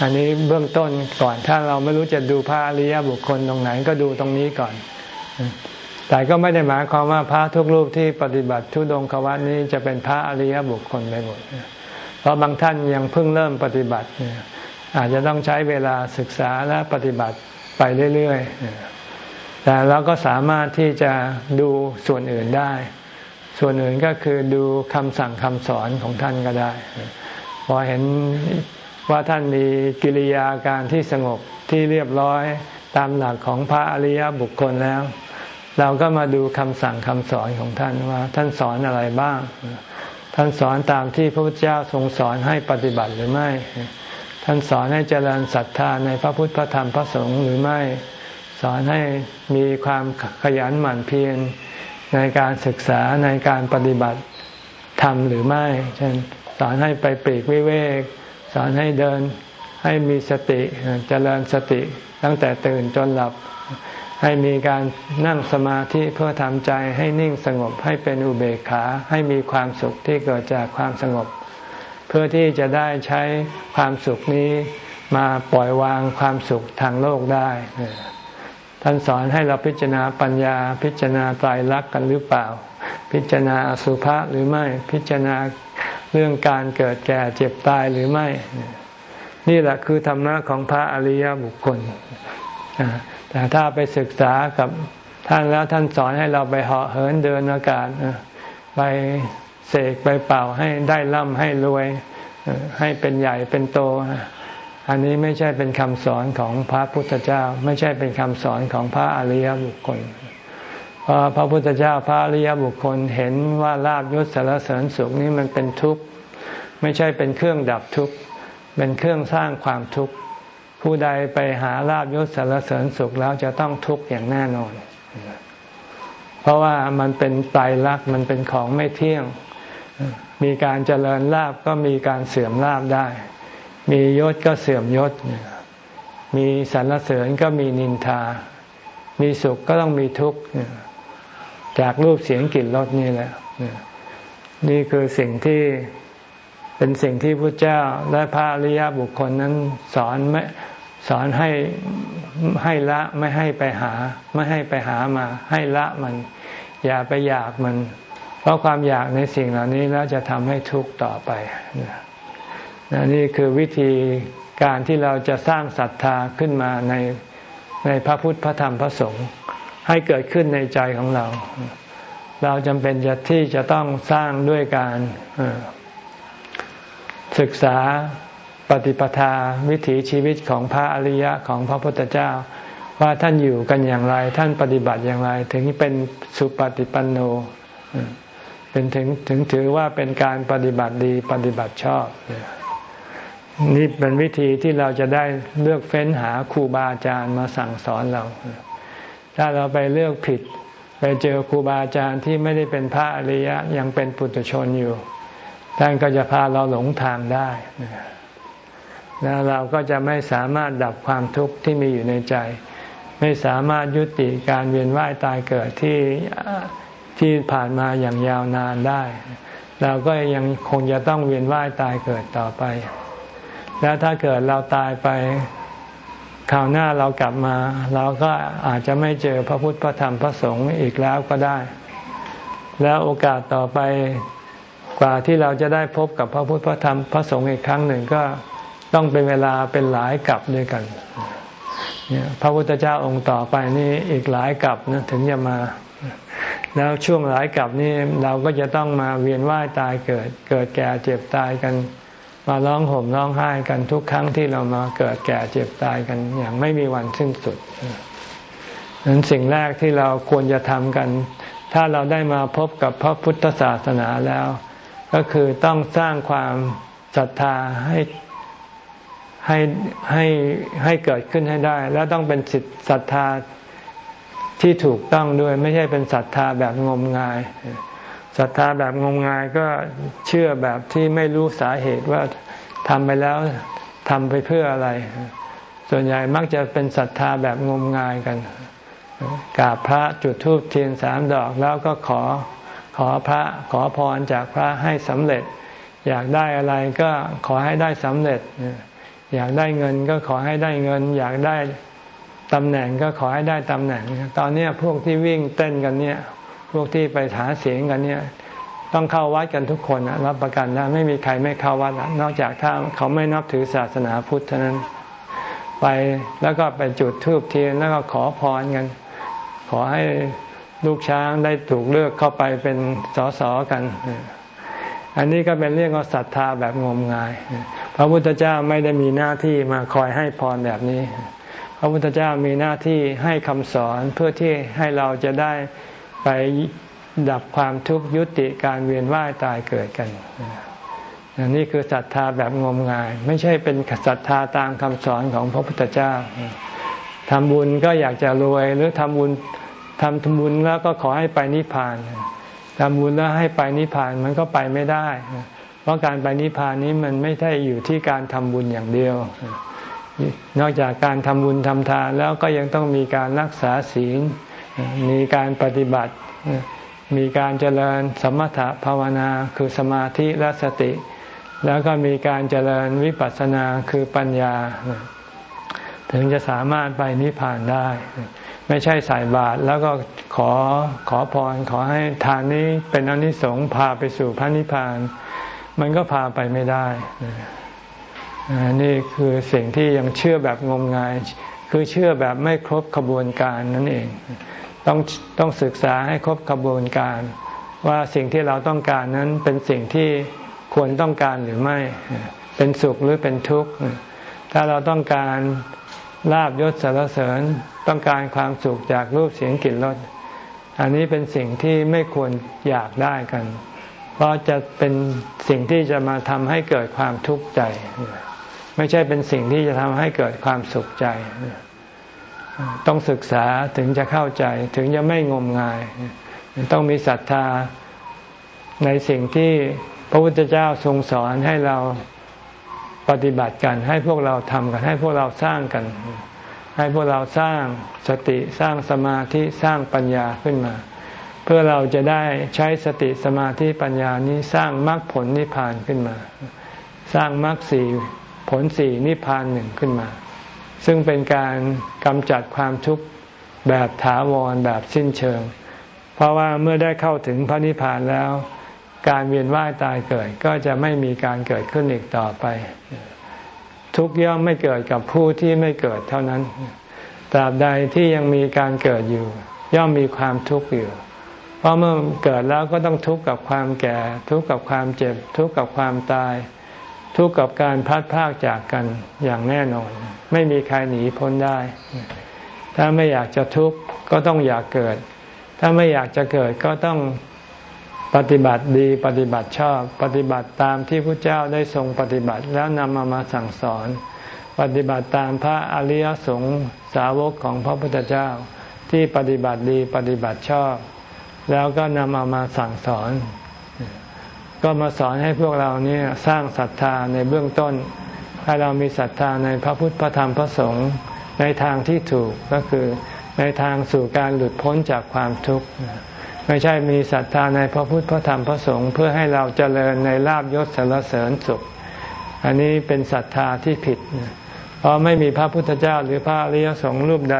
อันนี้เบื้องต้นก่อนถ้าเราไม่รู้จะดูพระอริยบุคคลตรงไหนก็ดูตรงนี้ก่อน แต่ก็ไม่ได้หมายความว่าพระทุกรูปที่ปฏิบัติทุดงควัตนี้จะเป็นพระอริยบุคคลไปหมด เพราะบางท่านยังเพิ่งเริ่มปฏิบัติ อาจจะต้องใช้เวลาศึกษาและปฏิบัติไปเรื่อยๆ แต่เราก็สามารถที่จะดูส่วนอื่นได้ ส่วนอื่นก็คือดูคำสั่งคำสอนของท่านก็ได้ พอเห็นว่าท่านมีกิริยาการที่สงบที่เรียบร้อยตามหลักของพระอริยบุคคลแล้ว เราก็มาดูคำสั่งคำสอนของท่านว่าท่านสอนอะไรบ้าง ท่านสอนตามที่พระพุทธเจ้าทรงสอนให้ปฏิบัติหรือไม่ ท่านสอนให้เจริญศรัทธาในพระพุทธพระธรรมพระสงฆ์หรือไม่ สอนให้มีความขยันหมั่นเพียรในการศึกษาในการปฏิบัติทำหรือไม่ เช่นสอนให้ไปปรีกวิเวก สอนให้เดินให้มีสติเจริญสติตั้งแต่ตื่นจนหลับ ให้มีการนั่งสมาธิเพื่อทำใจให้นิ่งสงบให้เป็นอุเบกขาให้มีความสุขที่เกิดจากความสงบ เพื่อที่จะได้ใช้ความสุขนี้มาปล่อยวางความสุขทางโลกได้ท่านสอนให้เราพิจารณาปัญญาพิจารณาตายรักกันหรือเปล่า พิจารณาอสุภะหรือไม่พิจารณาเรื่องการเกิดแก่เจ็บตายหรือไม่ นี่แหละคือธรรมะของพระอริยบุคคล แต่ถ้าไปศึกษากับท่านแล้วท่านสอนให้เราไปเหาะเหินเดินอากาศไปเสกไปเป่าให้ได้ร่ำให้รวยให้เป็นใหญ่เป็นโต อันนี้ไม่ใช่เป็นคำสอนของพระพุทธเจ้า ไม่ใช่เป็นคำสอนของพระอริยบุคคลเพราะพระพุทธเจ้าพระอริยบุคคลเห็นว่าลาบยศสารเสริญสุขนี้มันเป็นทุกข์ ไม่ใช่เป็นเครื่องดับทุกข์ เป็นเครื่องสร้างความทุกข์ ผู้ใดไปหาลาบยศสารเสริญสุขแล้วจะต้องทุกข์อย่างแน่นอน เพราะว่ามันเป็นไตรลักษณ์มันเป็นของไม่เที่ยง มีการเจริญลาบก็มีการเสื่อมลาบได้ มียศก็เสื่อมยศ มีสรรเสริญก็มีนินทา มีสุขก็ต้องมีทุกข์จากรูปเสียงกลิ่นรสนี่แหละนี่คือสิ่งที่เป็นสิ่งที่พระเจ้าและพระอริยบุคคลนั้นสอนไม่ สอนให้ให้ละไม่ให้ไปหา ไม่ให้ไปหามา ให้ละมัน อย่าไปอยากมัน เพราะความอยากในสิ่งเหล่านี้แล้วจะทำให้ทุกข์ต่อไปนี่คือวิธีการที่เราจะสร้างศรัทธาขึ้นมาในในพระพุทธพระธรรมพระสงฆ์ให้เกิดขึ้นในใจของเรา เราจำเป็นจะที่จะต้องสร้างด้วยการศึกษา ปฏิปทาวิถีชีวิตของพระอริยะของพระพุทธเจ้า ว่าท่านอยู่กันอย่างไร ท่านปฏิบัติอย่างไร ถึงเป็นสุปฏิปันโนเป็นถึงถึงถือว่าเป็นการปฏิบัติดีปฏิบัติชอบนี่เป็นวิธีที่เราจะได้เลือกเฟ้นหาครูบาอาจารย์มาสั่งสอนเรา ถ้าเราไปเลือกผิด ไปเจอครูบาอาจารย์ที่ไม่ได้เป็นพระอริยะยังเป็นปุถุชนอยู่ ท่านก็จะพาเราหลงทางได้ แล้วเราก็จะไม่สามารถดับความทุกข์ที่มีอยู่ในใจ ไม่สามารถยุติการเวียนว่ายตายเกิดที่ที่ผ่านมาอย่างยาวนานได้ เราก็ยังคงจะต้องเวียนว่ายตายเกิดต่อไป แล้วถ้าเกิดเราตายไปคราวหน้าเรากลับมา เราก็อาจจะไม่เจอพระพุทธพระธรรมพระสงฆ์อีกแล้วก็ได้ แล้วโอกาสต่อไปกว่าที่เราจะได้พบกับพระพุทธพระธรรมพระสงฆ์อีกครั้งหนึ่งก็ ต้องเป็นเวลาเป็นหลายกลับด้วยกันพระพุทธเจ้าองค์ต่อไปนี่อีกหลายกลับนะถึงจะมา แล้วช่วงหลายกลับนี่เราก็จะต้องมาเวียนว่ายตายเกิด เกิดแก่เจ็บตายกัน มาร้องห่มร้องไห้กันทุกครั้งที่เรามาเกิดแก่เจ็บตายกันอย่างไม่มีวันสิ้นสุดนั้นสิ่งแรกที่เราควรจะทำกัน ถ้าเราได้มาพบกับพระพุทธศาสนาแล้ว ก็คือต้องสร้างความศรัทธาให้ ให้ให้ให้เกิดขึ้นให้ได้ แล้วต้องเป็นสิทธศรัทธาที่ถูกต้องด้วยไม่ใช่เป็นศรัทธาแบบงมงายศรัทธาแบบงมงายก็เชื่อแบบที่ไม่รู้สาเหตุว่าทำไปแล้วทำไปเพื่ออะไร ส่วนใหญ่มักจะเป็นศรัทธาแบบงมงายกันกราบพระจุดธูปเทียนสามดอกแล้วก็ขอขอพระขอพรจากพระให้สำเร็จ อยากได้อะไรก็ขอให้ได้สำเร็จ อยากได้เงินก็ขอให้ได้เงิน อยากได้ตำแหน่งก็ขอให้ได้ตำแหน่ง ตอนนี้พวกที่วิ่งเต้นกันเนี่ย พวกที่ไปหาเสียงกันเนี่ย ต้องเข้าวัดกันทุกคนรับประกันนะไม่มีใครไม่เข้าวัดนอกจากถ้าเขาไม่นับถือศาสนาพุทธเท่านั้น ไปแล้วก็ไปจุดธูปเทียนแล้วก็ขอพรกัน ขอให้ลูกช้างได้ถูกเลือกเข้าไปเป็นสสกัน อันนี้ก็เป็นเรื่องของศรัทธาแบบงมงาย พระพุทธเจ้าไม่ได้มีหน้าที่มาคอยให้พรแบบนี้ พระพุทธเจ้ามีหน้าที่ให้คำสอนเพื่อที่ให้เราจะได้ไปดับความทุกข์ยุติการเวียนว่ายตายเกิดกัน นี่คือศรัทธาแบบงมงาย ไม่ใช่เป็นศรัทธาตามคำสอนของพระพุทธเจ้าทำบุญก็อยากจะรวยหรือทำบุญทำบุญแล้วก็ขอให้ไปนิพพานทำบุญแล้วให้ไปนิพพานมันก็ไปไม่ได้ เพราะการไปนิพพานนี้มันไม่ได้อยู่ที่การทำบุญอย่างเดียว นอกจากการทำบุญทำทานแล้วก็ยังต้องมีการรักษาศีล มีการปฏิบัติ มีการเจริญสมถะภาวนาคือสมาธิและสติ แล้วก็มีการเจริญวิปัสสนาคือปัญญา ถึงจะสามารถไปนิพพานได้ ไม่ใช่ใส่บาตรแล้วก็ขอขอพรขอให้ทานนี้เป็นอนิสงส์พาไปสู่พระนิพพาน มันก็พาไปไม่ได้ นี่คือสิ่งที่ยังเชื่อแบบงมงาย คือเชื่อแบบไม่ครบขบวนการนั่นเอง ต้องต้องศึกษาให้ครบขบวนการ ว่าสิ่งที่เราต้องการนั้นเป็นสิ่งที่ควรต้องการหรือไม่ เป็นสุขหรือเป็นทุกข์ ถ้าเราต้องการลาบยศสารเสริญ ต้องการความสุขจากรูปเสียงกลิ่นรส อันนี้เป็นสิ่งที่ไม่ควรอยากได้กัน เพราะจะเป็นสิ่งที่จะมาทำให้เกิดความทุกข์ใจ ไม่ใช่เป็นสิ่งที่จะทำให้เกิดความสุขใจ ต้องศึกษาถึงจะเข้าใจถึงจะไม่งมงาย ต้องมีศรัทธาในสิ่งที่พระพุทธเจ้าทรงสอนให้เราปฏิบัติกัน ให้พวกเราทำกัน ให้พวกเราสร้างกัน ให้พวกเราสร้างสติสร้างสมาธิสร้างปัญญาขึ้นมา เพื่อเราจะได้ใช้สติสมาธิปัญญานี้สร้างมรรคผลนิพพานขึ้นมา สร้างมรรคสี่ผลสี่นิพพานหนึ่งขึ้นมา ซึ่งเป็นการกำจัดความทุกข์แบบถาวรแบบสิ้นเชิง เพราะว่าเมื่อได้เข้าถึงพระนิพพานแล้ว การเวียนว่ายตายเกิดก็จะไม่มีการเกิดขึ้นอีกต่อไป ทุกย่อมไม่เกิดกับผู้ที่ไม่เกิดเท่านั้นตราบใดที่ยังมีการเกิดอยู่ ย่อมมีความทุกข์อยู่ เพราะเมื่อเกิดแล้วก็ต้องทุกข์กับความแก่ ทุกข์กับความเจ็บ ทุกข์กับความตาย ทุกข์กับการพัดพากจากกันอย่างแน่นอน ไม่มีใครหนีพ้นได้ ถ้าไม่อยากจะทุกข์ก็ต้องอยากเกิด ถ้าไม่อยากจะเกิดก็ต้องปฏิบัติดีปฏิบัติชอบ ปฏิบัติตามที่พระเจ้าได้ทรงปฏิบัติแล้วนำมามาสั่งสอน ปฏิบัติตามพระอริยสงฆ์สาวกของพระพุทธเจ้า ที่ปฏิบัติดีปฏิบัติชอบ แล้วก็นำเอามาสั่งสอน ก็มาสอนให้พวกเราเนี่ยสร้างศรัทธาในเบื้องต้น ให้เรามีศรัทธาในพระพุทธพระธรรมพระสงฆ์ในทางที่ถูกก็คือในทางสู่การหลุดพ้นจากความทุกข์ไม่ใช่มีศรัทธาในพระพุทธพระธรรมพระสงฆ์เพื่อให้เราเจริญในลาบยศสรรเสริญสุข อันนี้เป็นศรัทธาที่ผิด เพราะไม่มีพระพุทธเจ้าหรือพระอริยสงฆ์รูปใด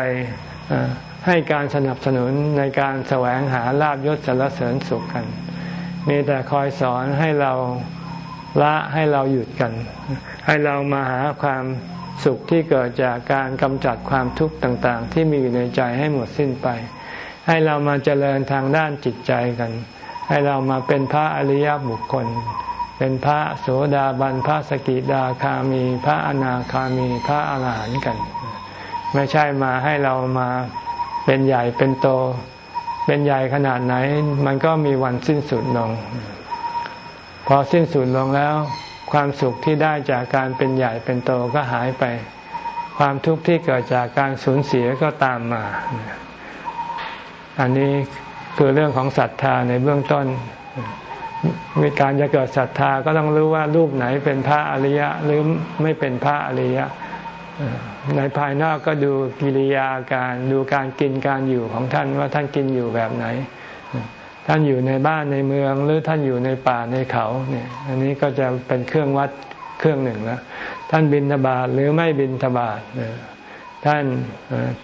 ให้การสนับสนุนในการแสวงหาลาบยศสรรเสริญสุขกัน มีแต่คอยสอนให้เราละให้เราหยุดกัน ให้เรามาหาความสุขที่เกิดจากการกำจัดความทุกข์ต่างๆ ที่มีอยู่ในใจให้หมดสิ้นไป ให้เรามาเจริญทางด้านจิตใจกัน ให้เรามาเป็นพระอริยบุคคล เป็นพระโสดาบันพระสกิดาคามี พระอนาคามีพระอาหารหันต์กัน ไม่ใช่มาให้เรามา เป็นใหญ่เป็นโต เป็นใหญ่ขนาดไหน มันก็มีวันสิ้นสุดลง พอสิ้นสุดลงแล้ว ความสุขที่ได้จากการเป็นใหญ่เป็นโตก็หายไป ความทุกข์ที่เกิดจากการสูญเสียก็ตามมา อันนี้คือเรื่องของศรัทธาในเบื้องต้นวิการจะเกิดศรัทธาก็ต้องรู้ว่ารูปไหนเป็นพระอริยะหรือไม่เป็นพระอริยะ ในภายนอกก็ดูกิริยาการดูการกินการอยู่ของท่านว่าท่านกินอยู่แบบไหน ท่านอยู่ในบ้านในเมืองหรือท่านอยู่ในป่าในเขาเนี่ย อันนี้ก็จะเป็นเครื่องวัดเครื่องหนึ่งแล้วท่านบินทบาทหรือไม่บินทบาทท่าน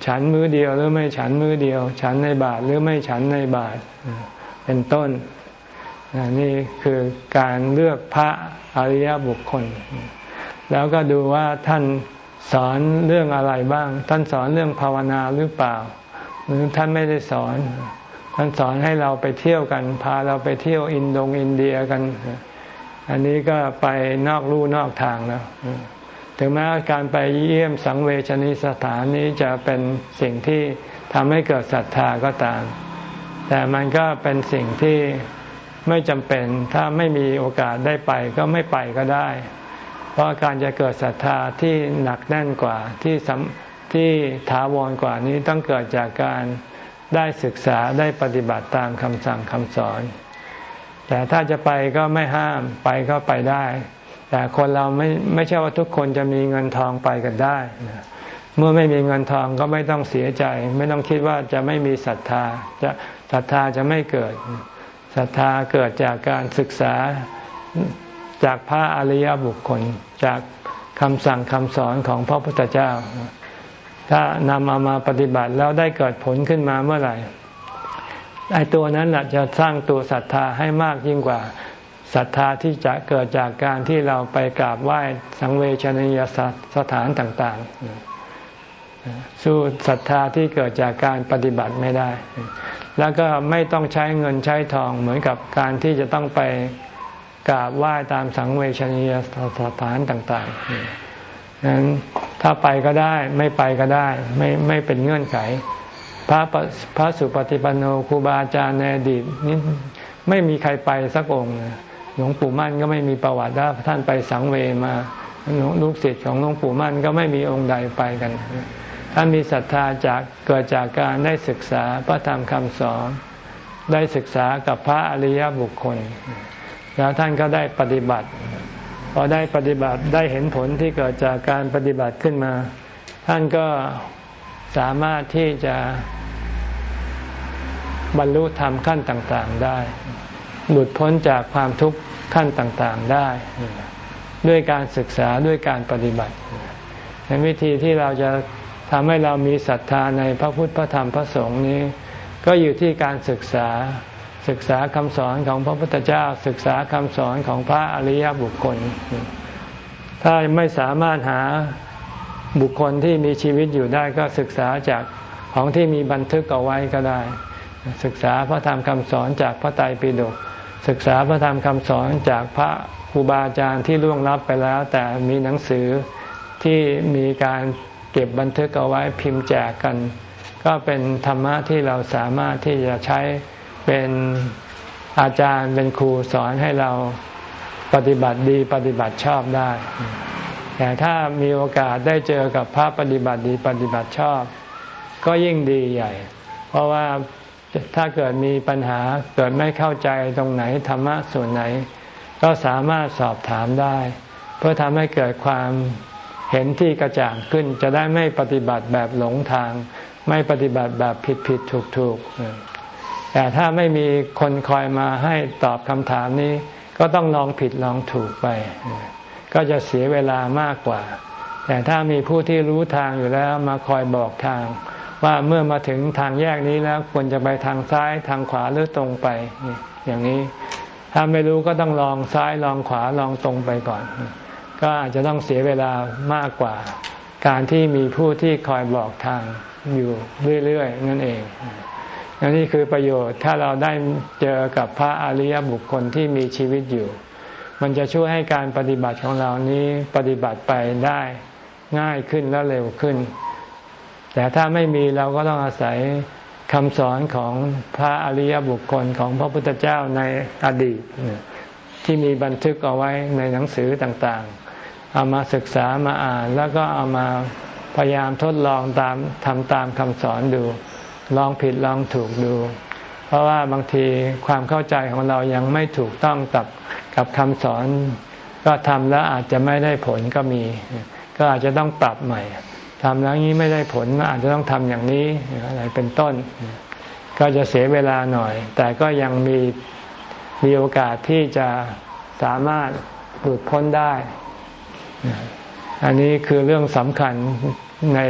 ฉันมือเดียวหรือไม่ฉันมือเดียว ฉันในบาทหรือไม่ฉันในบาทเป็นต้นนี่คือการเลือกพระอริยบุคคล แล้วก็ดูว่าท่าน สอนเรื่องอะไรบ้าง ท่านสอนเรื่องภาวนาหรือเปล่า หรือท่านไม่ได้สอน ท่านสอนให้เราไปเที่ยวกัน พาเราไปเที่ยวอินโดงอินเดียกัน อันนี้ก็ไปนอกลู่นอกทางแล้วถึงแม้การไปเยี่ยมสังเวชนีสถานนี้จะเป็นสิ่งที่ทำให้เกิดศรัทธาก็ตาม แต่มันก็เป็นสิ่งที่ไม่จำเป็น ถ้าไม่มีโอกาสได้ไปก็ไม่ไปก็ได้ ราะการจะเกิดศรัทธาที่หนักแน่นกว่าที่ที่ถาวรกว่านี้ต้องเกิดจากการได้ศึกษาได้ปฏิบัติตามคำสั่งคำสอน แต่ถ้าจะไปก็ไม่ห้ามไปก็ไปได้ แต่คนเราไม่ไม่ใช่ว่าทุกคนจะมีเงินทองไปกันได้ เมื่อไม่มีเงินทองก็ไม่ต้องเสียใจ ไม่ต้องคิดว่าจะไม่มีศรัทธาจะศรัทธาจะไม่เกิดศรัทธาเกิดจากการศึกษา จากพระอริยบุคคล จากคำสั่งคำสอนของพระพุทธเจ้า ถ้านำเอามาปฏิบัติแล้วได้เกิดผลขึ้นมาเมื่อไหร่ไอ้ตัวนั้นแหละจะสร้างตัวศรัทธาให้มากยิ่งกว่าศรัทธาที่จะเกิดจากการที่เราไปกราบไหว้สังเวชนียสถานต่างๆ สู้ศรัทธาที่เกิดจากการปฏิบัติไม่ได้ แล้วก็ไม่ต้องใช้เงินใช้ทองเหมือนกับการที่จะต้องไป กราบไหว้ตามสังเวชนียสถานต่างๆนั้นถ้าไปก็ได้ไม่ไปก็ได้ไม่ไม่เป็นเงื่อนไข พระพระสุปฏิปันโนครูบาอาจารย์ในอดีตนี้ไม่มีใครไปสักองค์หลวงปู่มั่นก็ไม่มีประวัติว่าท่านไปสังเวมาลูกศิษย์ของหลวงปู่มั่นก็ไม่มีองค์ใดไปกันท่านมีศรัทธาจากเกิดจากการได้ศึกษาพระธรรมคำสอนได้ศึกษากับพระอริยบุคคล แล้วท่านก็ได้ปฏิบัติ พอได้ปฏิบัติได้เห็นผลที่เกิดจากการปฏิบัติขึ้นมา ท่านก็สามารถที่จะบรรลุธรรมขั้นต่างๆได้ หลุดพ้นจากความทุกข์ขั้นต่างๆได้ ด้วยการศึกษาด้วยการปฏิบัติในวิธีที่เราจะทำให้เรามีศรัทธาในพระพุทธพระธรรมพระสงฆ์นี้ ก็อยู่ที่การศึกษา ศึกษาคำสอนของพระพุทธเจ้า ศึกษาคำสอนของพระอริยบุคคล ถ้าไม่สามารถหาบุคคลที่มีชีวิตอยู่ได้ก็ศึกษาจากของที่มีบันทึกเอาไว้ก็ได้ ศึกษาพระธรรมคำสอนจากพระไตรปิฎกศึกษาพระธรรมคำสอนจากพระครูบาอาจารย์ที่ล่วงลับไปแล้ว แต่มีหนังสือที่มีการเก็บบันทึกเอาไว้พิมพ์แจกกัน ก็เป็นธรรมะที่เราสามารถที่จะใช้ เป็นอาจารย์เป็นครูสอนให้เราปฏิบัติดีปฏิบัติชอบได้ แต่ถ้ามีโอกาสได้เจอกับพระปฏิบัติดีปฏิบัติชอบ ก็ยิ่งดีใหญ่ เพราะว่าถ้าเกิดมีปัญหาเกิดไม่เข้าใจตรงไหนธรรมะส่วนไหน ก็สามารถสอบถามได้ เพื่อทำให้เกิดความเห็นที่กระจ่างขึ้นจะได้ไม่ปฏิบัติแบบหลงทาง ไม่ปฏิบัติแบบผิดผิดถูกถูก แต่ถ้าไม่มีคนคอยมาให้ตอบคำถามนี้ ก็ต้องลองผิดลองถูกไป ก็จะเสียเวลามากกว่า แต่ถ้ามีผู้ที่รู้ทางอยู่แล้วมาคอยบอกทาง ว่าเมื่อมาถึงทางแยกนี้แล้วควรจะไปทางซ้ายทางขวาหรือตรงไป อย่างนี้ ถ้าไม่รู้ก็ต้องลองซ้ายลองขวาลองตรงไปก่อน ก็อาจจะต้องเสียเวลามากกว่า การที่มีผู้ที่คอยบอกทางอยู่เรื่อยๆนั่นเอง นนี่คือประโยชน์ถ้าเราได้เจอกับพระอริยบุคคลที่มีชีวิตอยู่ มันจะช่วยให้การปฏิบัติของเรานี้ปฏิบัติไปได้ง่ายขึ้นและเร็วขึ้น แต่ถ้าไม่มีเราก็ต้องอาศัยคำสอนของพระอริยบุคคลของพระพุทธเจ้าในอดีต ที่มีบันทึกเอาไว้ในหนังสือต่างๆ เอามาศึกษามาอ่านแล้วก็เอามาพยายามทดลองตามทำตามคำสอนดู ลองผิดลองถูกดู เพราะว่าบางทีความเข้าใจของเรายังไม่ถูกต้องกับกับคำสอน ก็ทำแล้วอาจจะไม่ได้ผลก็มี ก็อาจจะต้องปรับใหม่ทำแล้วนี้ไม่ได้ผลอาจจะต้องทำอย่างนี้อะไรเป็นต้น ก็จะเสียเวลาหน่อย แต่ก็ยังมีมีโอกาสที่จะสามารถหลุดพ้นได้ อันนี้คือเรื่องสำคัญใน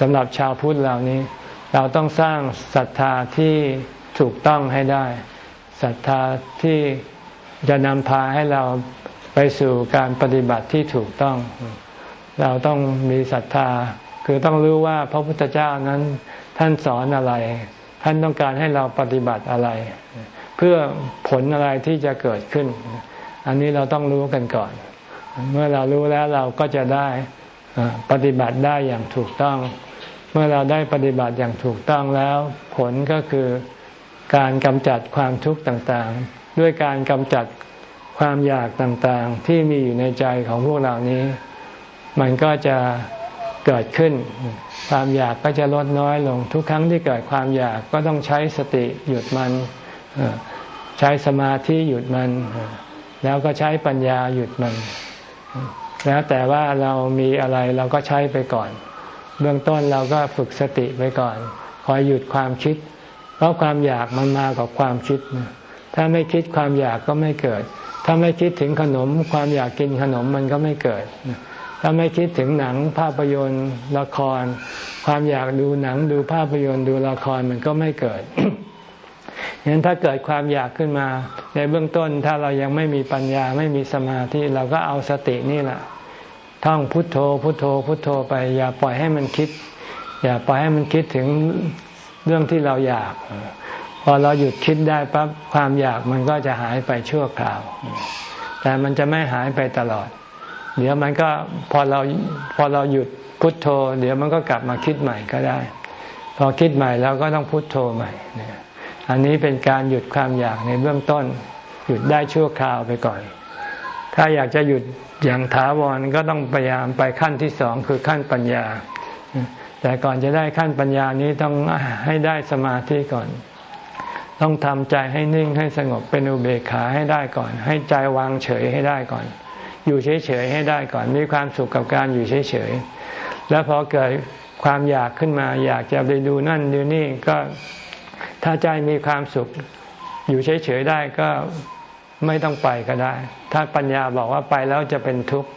สำหรับชาวพุทธเหล่านี้ เราต้องสร้างศรัทธาที่ถูกต้องให้ได้ศรัทธาที่จะนำพาให้เราไปสู่การปฏิบัติที่ถูกต้อง เราต้องมีศรัทธา คือต้องรู้ว่าพระพุทธเจ้านั้นท่านสอนอะไร ท่านต้องการให้เราปฏิบัติอะไร เพื่อผลอะไรที่จะเกิดขึ้น อันนี้เราต้องรู้กันก่อน เมื่อเรารู้แล้วเราก็จะได้ปฏิบัติได้อย่างถูกต้อง มื่อเราได้ปฏิบัติอย่างถูกต้องแล้ว ผลก็คือการกำจัดความทุกข์ต่างๆ ด้วยการกำจัดความอยากต่างๆ ที่มีอยู่ในใจของพวกเรานี้ มันก็จะเกิดขึ้น ความอยากก็จะลดน้อยลง ทุกครั้งที่เกิดความอยากก็ต้องใช้สติหยุดมัน ใช้สมาธิหยุดมัน แล้วก็ใช้ปัญญาหยุดมัน แล้วแต่ว่าเรามีอะไรเราก็ใช้ไปก่อน เบื้องต้นเราก็ฝึกสติไปก่อน คอยหยุดความคิด เพราะความอยากมันมากับความคิด ถ้าไม่คิดความอยากก็ไม่เกิด ถ้าไม่คิดถึงขนม ความอยากกินขนมมันก็ไม่เกิด ถ้าไม่คิดถึงหนังภาพยนตร์ละคร ความอยากดูหนังดูภาพยนตร์ดูละครมันก็ไม่เกิดฉะนั้นถ้าเกิดความอยากขึ้นมา ในเบื้องต้นถ้าเรายังไม่มีปัญญาไม่มีสมาธิเราก็เอาสตินี่แหละ ท่องพุทโธ พุทโธ พุทโธไป อย่าปล่อยให้มันคิด อย่าปล่อยให้มันคิดถึงเรื่องที่เราอยาก พอเราหยุดคิดได้ปั๊บความอยากมันก็จะหายไปชั่วคราว แต่มันจะไม่หายไปตลอด เดี๋ยวมันก็พอเราพอเราหยุดพุทโธ เดี๋ยวมันก็กลับมาคิดใหม่ก็ได้ พอคิดใหม่เราก็ต้องพุทโธใหม่อันนี้เป็นการหยุดความอยากในเบื้องต้น หยุดได้ชั่วคราวไปก่อน ถ้าอยากจะหยุดอย่างถาวรก็ต้องพยายามไปขั้นที่สองคือขั้นปัญญา แต่ก่อนจะได้ขั้นปัญญานี้ต้องให้ได้สมาธิก่อน ต้องทำใจให้นิ่งให้สงบเป็นอุเบกขาให้ได้ก่อน ให้ใจวางเฉยให้ได้ก่อน อยู่เฉยๆให้ได้ก่อน มีความสุขกับการอยู่เฉยๆแล้วพอเกิดความอยากขึ้นมาอยากจะไปดูนั่นดูนี่ก็ถ้าใจมีความสุขอยู่เฉยๆได้ก็ ไม่ต้องไปก็ได้ ถ้าปัญญาบอกว่าไปแล้วจะเป็นทุกข์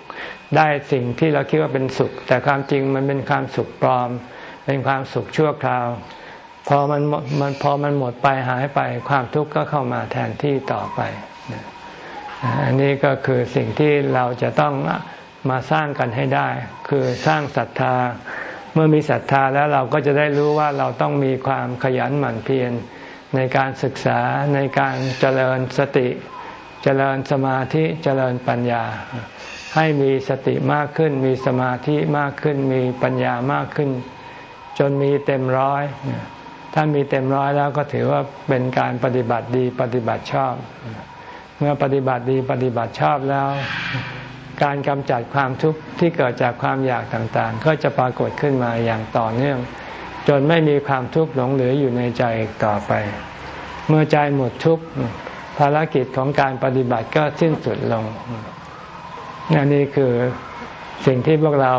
ได้สิ่งที่เราคิดว่าเป็นสุข แต่ความจริงมันเป็นความสุขปลอม เป็นความสุขชั่วคราว พอมันมันพอมันหมดไปหายไปความทุกข์ก็เข้ามาแทนที่ต่อไป อันนี้ก็คือสิ่งที่เราจะต้องมาสร้างกันให้ได้ คือสร้างศรัทธา เมื่อมีศรัทธาแล้วเราก็จะได้รู้ว่าเราต้องมีความขยันหมั่นเพียรในการศึกษาในการเจริญสติ เจริญสมาธิเจริญปัญญา ให้มีสติมากขึ้น มีสมาธิมากขึ้น มีปัญญามากขึ้น จนมีเต็มร้อย ถ้ามีเต็มร้อยแล้วก็ถือว่าเป็นการปฏิบัติดีปฏิบัติชอบ เมื่อปฏิบัติดีปฏิบัติชอบแล้ว การกำจัดความทุกข์ที่เกิดจากความอยากต่างๆ ก็จะปรากฏขึ้นมาอย่างต่อเนื่อง จนไม่มีความทุกข์หลงเหลืออยู่ในใจต่อไป เมื่อใจหมดทุกข์ ภารกิจของการปฏิบัติก็สิ้นสุดลงนนี่คือสิ่งที่พวกเรา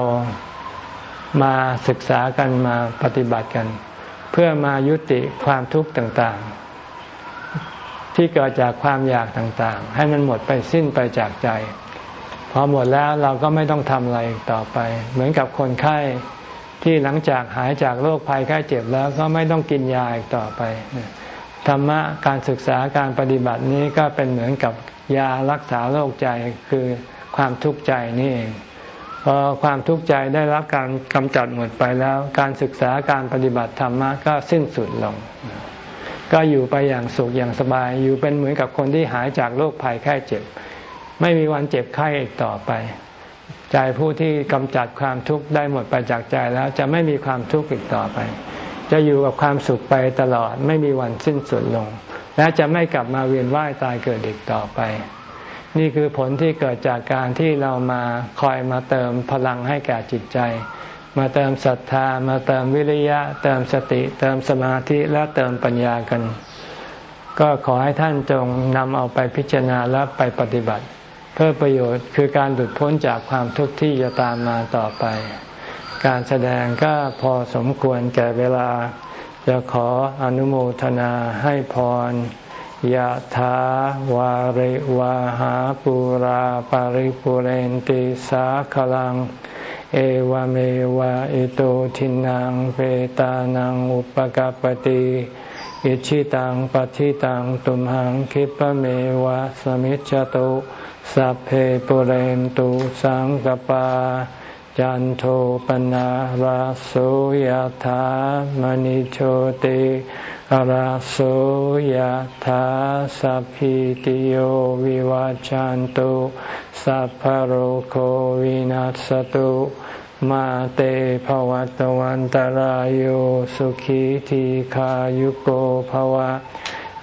มาศึกษากันมาปฏิบัติกัน เพื่อมายุติความทุกข์ต่างๆ ที่เกิดจากความอยากต่างๆ ให้มันหมดไปสิ้นไปจากใจ พอหมดแล้วเราก็ไม่ต้องทำอะไรต่อไป เหมือนกับคนไข้ที่หลังจากหายจากโรคภัยไข้เจ็บแล้วก็ไม่ต้องกินยาอีกต่อไป ธรรมะการศึกษาการปฏิบัตินี้ก็เป็นเหมือนกับยารักษาโรคใจคือความทุกข์ใจนี่เองพอความทุกข์ใจได้รับการกำจัดหมดไปแล้ว การศึกษาการปฏิบัติธรรมะก็สิ้นสุดลง ก็อยู่ไปอย่างสุขอย่างสบาย อยู่เป็นเหมือนกับคนที่หายจากโรคภัยไข้เจ็บ ไม่มีวันเจ็บไข้อีกต่อไป ใจผู้ที่กำจัดความทุกข์ได้หมดไปจากใจแล้วจะไม่มีความทุกข์อีกต่อไป จะอยู่กับความสุขไปตลอดไม่มีวันสิ้นสุดลง และจะไม่กลับมาเวียนว่ายตายเกิดอีกต่อไป นี่คือผลที่เกิดจากการที่เรามาคอยมาเติมพลังให้แก่จิตใจ มาเติมศรัทธา มาเติมวิริยะ เติมสติ เติมสมาธิและเติมปัญญากัน ก็ขอให้ท่านจงนำเอาไปพิจารณาและไปปฏิบัติ เพื่อประโยชน์คือการหลุดพ้นจากความทุกข์ที่จะตามมาต่อไป การแสดงก็พอสมควรแก่เวลา จะขออนุโมทนาให้พรยะถาวาริวาหาปุราปาริปุเรนติสาขลัง เอวเมวะอิโตทินังเปตานังอุปกปติอิชิตังปฏิตังตุมหังคิปเมวะสมิจจตุสัพเพปุเรนตุสังกปา จันโทปนะราโสยธามณิโชติราโสยธาสัพพิติโยวิวาจันตุสัพพโรโควินัสตุมาเตภวัตวันตารโยสุขีทีขายุโกภวะ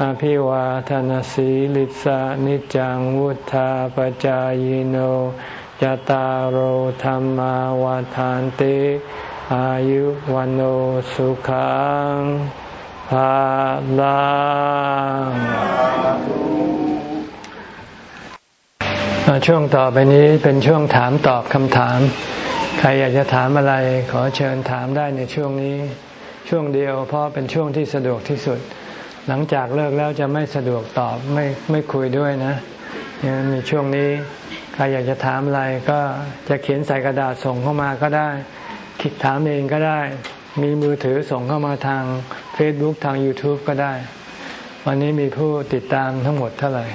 อภิวาทนสีลิสานิจังวุธาปจายโน จตารโธรรมาวาทานติอายุวันโอสุขังภาลังช่วงต่อไปนี้เป็นช่วงถามตอบคำถาม ใครอยากจะถามอะไรขอเชิญถามได้ในช่วงนี้ ช่วงเดียวเพราะเป็นช่วงที่สะดวกที่สุด หลังจากเลิกแล้วจะไม่สะดวกตอบไม่ไม่คุยด้วยนะมีช่วงนี้ ใครอยากจะถามอะไรก็จะเขียนใส่กระดาษส่งเข้ามาก็ได้คิดถามเองก็ได้ มีมือถือส่งเข้ามาทาง Facebook ทาง YouTube ก็ได้ วันนี้มีผู้ติดตามทั้งหมดเท่าไหร่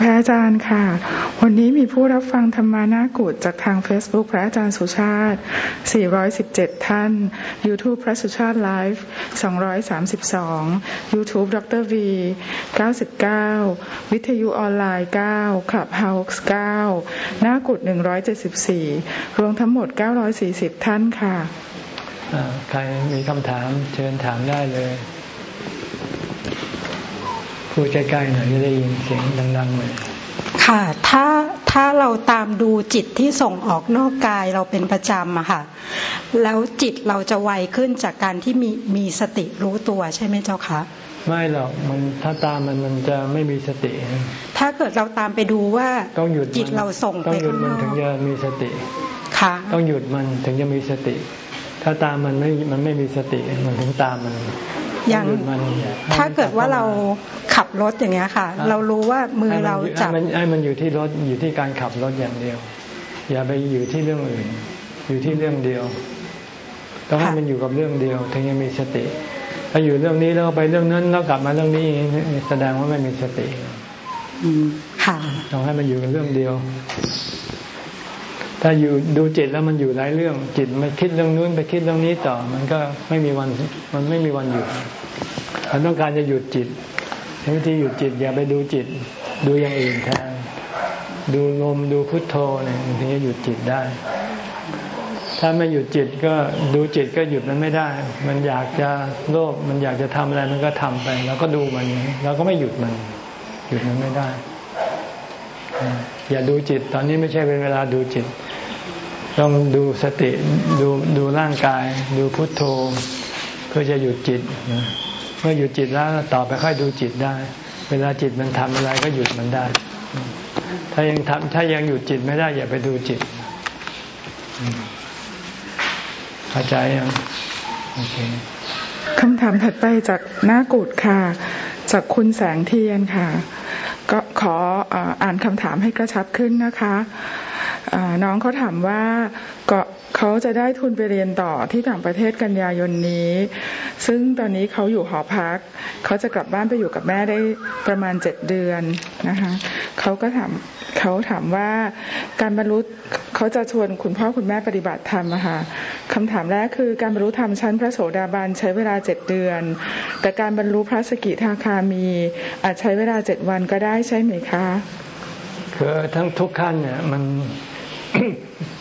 พระอาจารย์ค่ะ วันนี้มีผู้รับฟังธรรมานากุฏจากทาง Facebook พระอาจารย์สุชาติ 417 ท่าน YouTube พระสุชาติไลฟ์ 232 YouTube ดร V 99 วิทยุออนไลน์ 9 Clubhouse 9นากุฏ174 รวมทั้งหมด 940 ท่านค่ะ ใครมีคำถามเชิญถามได้เลย พูดใกล้ๆหน่อยจะได้ยินเสียงดังๆเลยค่ะ ถ้าถ้าเราตามดูจิตที่ส่งออกนอกกายเราเป็นประจำอะค่ะ แล้วจิตเราจะไวขึ้นจากการที่มีมีสติรู้ตัวใช่ไหมเจ้าคะไม่หรอกมันถ้าตามมันมันจะไม่มีสติ ถ้าเกิดเราตามไปดูว่าต้องหยุดจิตเราส่งไปต้องหยุดมันถึงจะมีสติค่ะต้องหยุดมันถึงจะมีสติ ถ้าตามมันไม่มันไม่มีสติมันถึงตามมัน อย่างถ้าเกิดว่าเราขับรถอย่างเงี้ยค่ะ เรารู้ว่ามือเราจับไอ้มันอยู่ที่รถอยู่ที่การขับรถอย่างเดียว อย่าไปอยู่ที่เรื่องอื่น อยู่ที่เรื่องเดียวต้องให้มันอยู่กับเรื่องเดียว ถึงจะมีสติ ถ้าอยู่เรื่องนี้แล้วไปเรื่องนั้นแล้วกลับมาเรื่องนี้แสดงว่าไม่มีสติค่ะต้องให้มันอยู่กับเรื่องเดียว ถ้าอยู่ดูจิตแล้วมันอยู่หลายเรื่อง จิตมันคิดเรื่องนู้นไปคิดเรื่องนี้ต่อ มันก็ไม่มีวันมันไม่มีวันหยุดเราต้องการจะหยุดจิตวิธีหยุดจิตอย่าไปดูจิต ดูอย่างอื่นแทนดูลมดูพุทโธเนี่ยถึงจะหยุดจิตได้ ถ้าไม่หยุดจิตก็ดูจิตก็หยุดมันไม่ได้ มันอยากจะโลภมันอยากจะทำอะไรมันก็ทำไป แล้วก็ดูมันเราก็ไม่หยุดมัน หยุดมันไม่ได้ อย่าดูจิต ตอนนี้ไม่ใช่เป็นเวลาดูจิต ต้องดูสติดูดูร่างกาย ดูพุทโธเพื่อจะหยุดจิต เมื่อหยุดจิตแล้วต่อไปค่อยดูจิตได้ เวลาจิตมันทำอะไรก็หยุดมันได้ ถ้ายังทำถ้ายังหยุดจิตไม่ได้อย่าไปดูจิตเข้าใจยังโอเคคำถามถัดไปจากหน้ากุดค่ะ จากคุณแสงเทียนค่ะ ก็ขออ่านคำถามให้กระชับขึ้นนะคะ น้องเขาถามว่าเขาจะได้ทุนไปเรียนต่อที่ต่างประเทศกันยายนนี้ ซึ่งตอนนี้เขาอยู่หอพัก เขาจะกลับบ้านไปอยู่กับแม่ได้ประมาณเจ็ดเดือนนะคะเขาก็ถามเขาถามว่าการบรรลุเขาจะชวนคุณพ่อคุณแม่ปฏิบัติธรรมะค่ะคำถามแรกคือการบรรลุธรรมชั้นพระโสดาบันใช้เวลาเจ็ดเดือน แต่การบรรลุพระสกิทาคามี อาจใช้เวลาเจ็ดวันก็ได้ใช่ไหมคะคือทั้งทุกขั้นเนี่ยมัน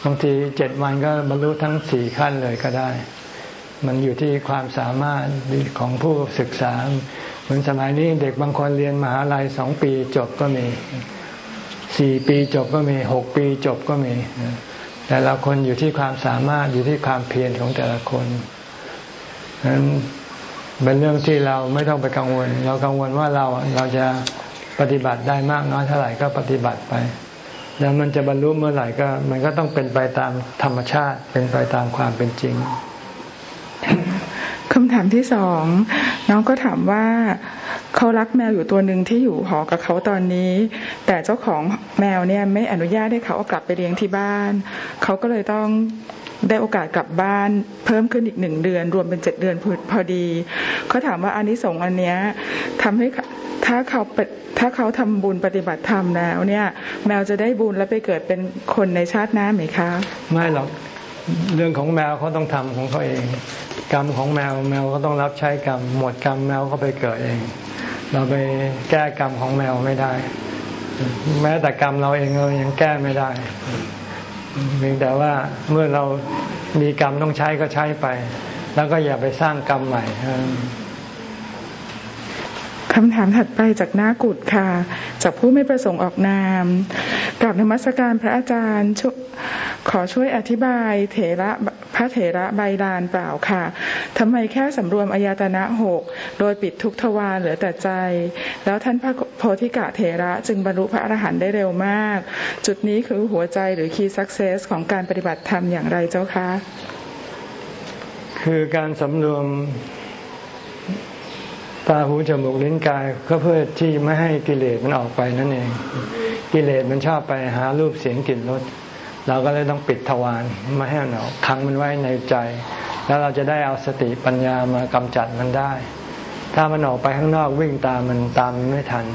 บางทีเจ็ดวันก็บรรลุทั้งสี่ขั้นเลยก็ได้ มันอยู่ที่ความสามารถของผู้ศึกษา เหมือนสมัยนี้เด็กบางคนเรียนมหาลัยสองปีจบก็มีสี่ปีจบก็มีหกปีจบก็มี แต่ละคนอยู่ที่ความสามารถอยู่ที่ความเพียรของแต่ละคนนั้นเป็นเรื่องที่เราไม่ต้องไปกังวล เรากังวลว่าเราเราจะปฏิบัติได้มากน้อยเท่าไหร่ก็ปฏิบัติไป แล้วมันจะบรรลุเมื่อไหร่ก็ มันก็ต้องเป็นไปตามธรรมชาติเป็นไปตามความเป็นจริงคำถามที่สองน้องก็ถามว่าเขารักแมวอยู่ตัวหนึ่งที่อยู่หอกับเขาตอนนี้ แต่เจ้าของแมวเนี่ยไม่อนุญาตให้เขาเอากลับไปเลี้ยงที่บ้าน เขาก็เลยต้อง ได้โอกาสกลับบ้านเพิ่มขึ้นอีกหนึ่งเดือน รวมเป็นเจ็ดเดือนพอดีเขาถามว่าอันนี้สงอันเนี้ยทำให้ถ้าเขาถ้าเขาทำบุญปฏิบัติธรรมแล้วเนี่ย แมวจะได้บุญแล้วไปเกิดเป็นคนในชาติหน้าไหมคะ ไม่หรอกเรื่องของแมวเขาต้องทำของเขาเอง กรรมของแมวแมวก็ต้องรับใช้กรรมหมดกรรมแมวก็ไปเกิดเอง เราไปแก้กรรมของแมวไม่ได้ แม้แต่กรรมเราเองเรายังแก้ไม่ได้ เพียงแต่ว่าเมื่อเรามีกรรมต้องใช้ก็ใช้ไป แล้วก็อย่าไปสร้างกรรมใหม่ คำถามถัดไปจากหน้ากุดค่ะ จากผู้ไม่ประสงค์ออกนามกราบนมัสการพระอาจารย์ขอช่วยอธิบายเถระพระเถระใบลานเปล่าค่ะทำไมแค่สำรวมอายตนะหกโดยปิดทุกทวารเหลือแต่ใจ แล้วท่านพระโพธิกะเถระจึงบรรลุพระอรหันต์ได้เร็วมาก จุดนี้คือหัวใจหรือคีย์สักเซสของการปฏิบัติธรรมอย่างไรเจ้าคะ คือการสำรวม ตาหูจมูกลิ้นกายก็เพื่อที่ไม่ให้กิเลสมันออกไปนั่นเอง กิเลสมันชอบไปหารูปเสียงกลิ่นรสเราก็เลยต้องปิดทวารไม่ให้มันออกคังมันไว้ในใจ แล้วเราจะได้เอาสติปัญญามากำจัดมันได้ ถ้ามันออกไปข้างนอกวิ่งตามมันตามมันไม่ทัน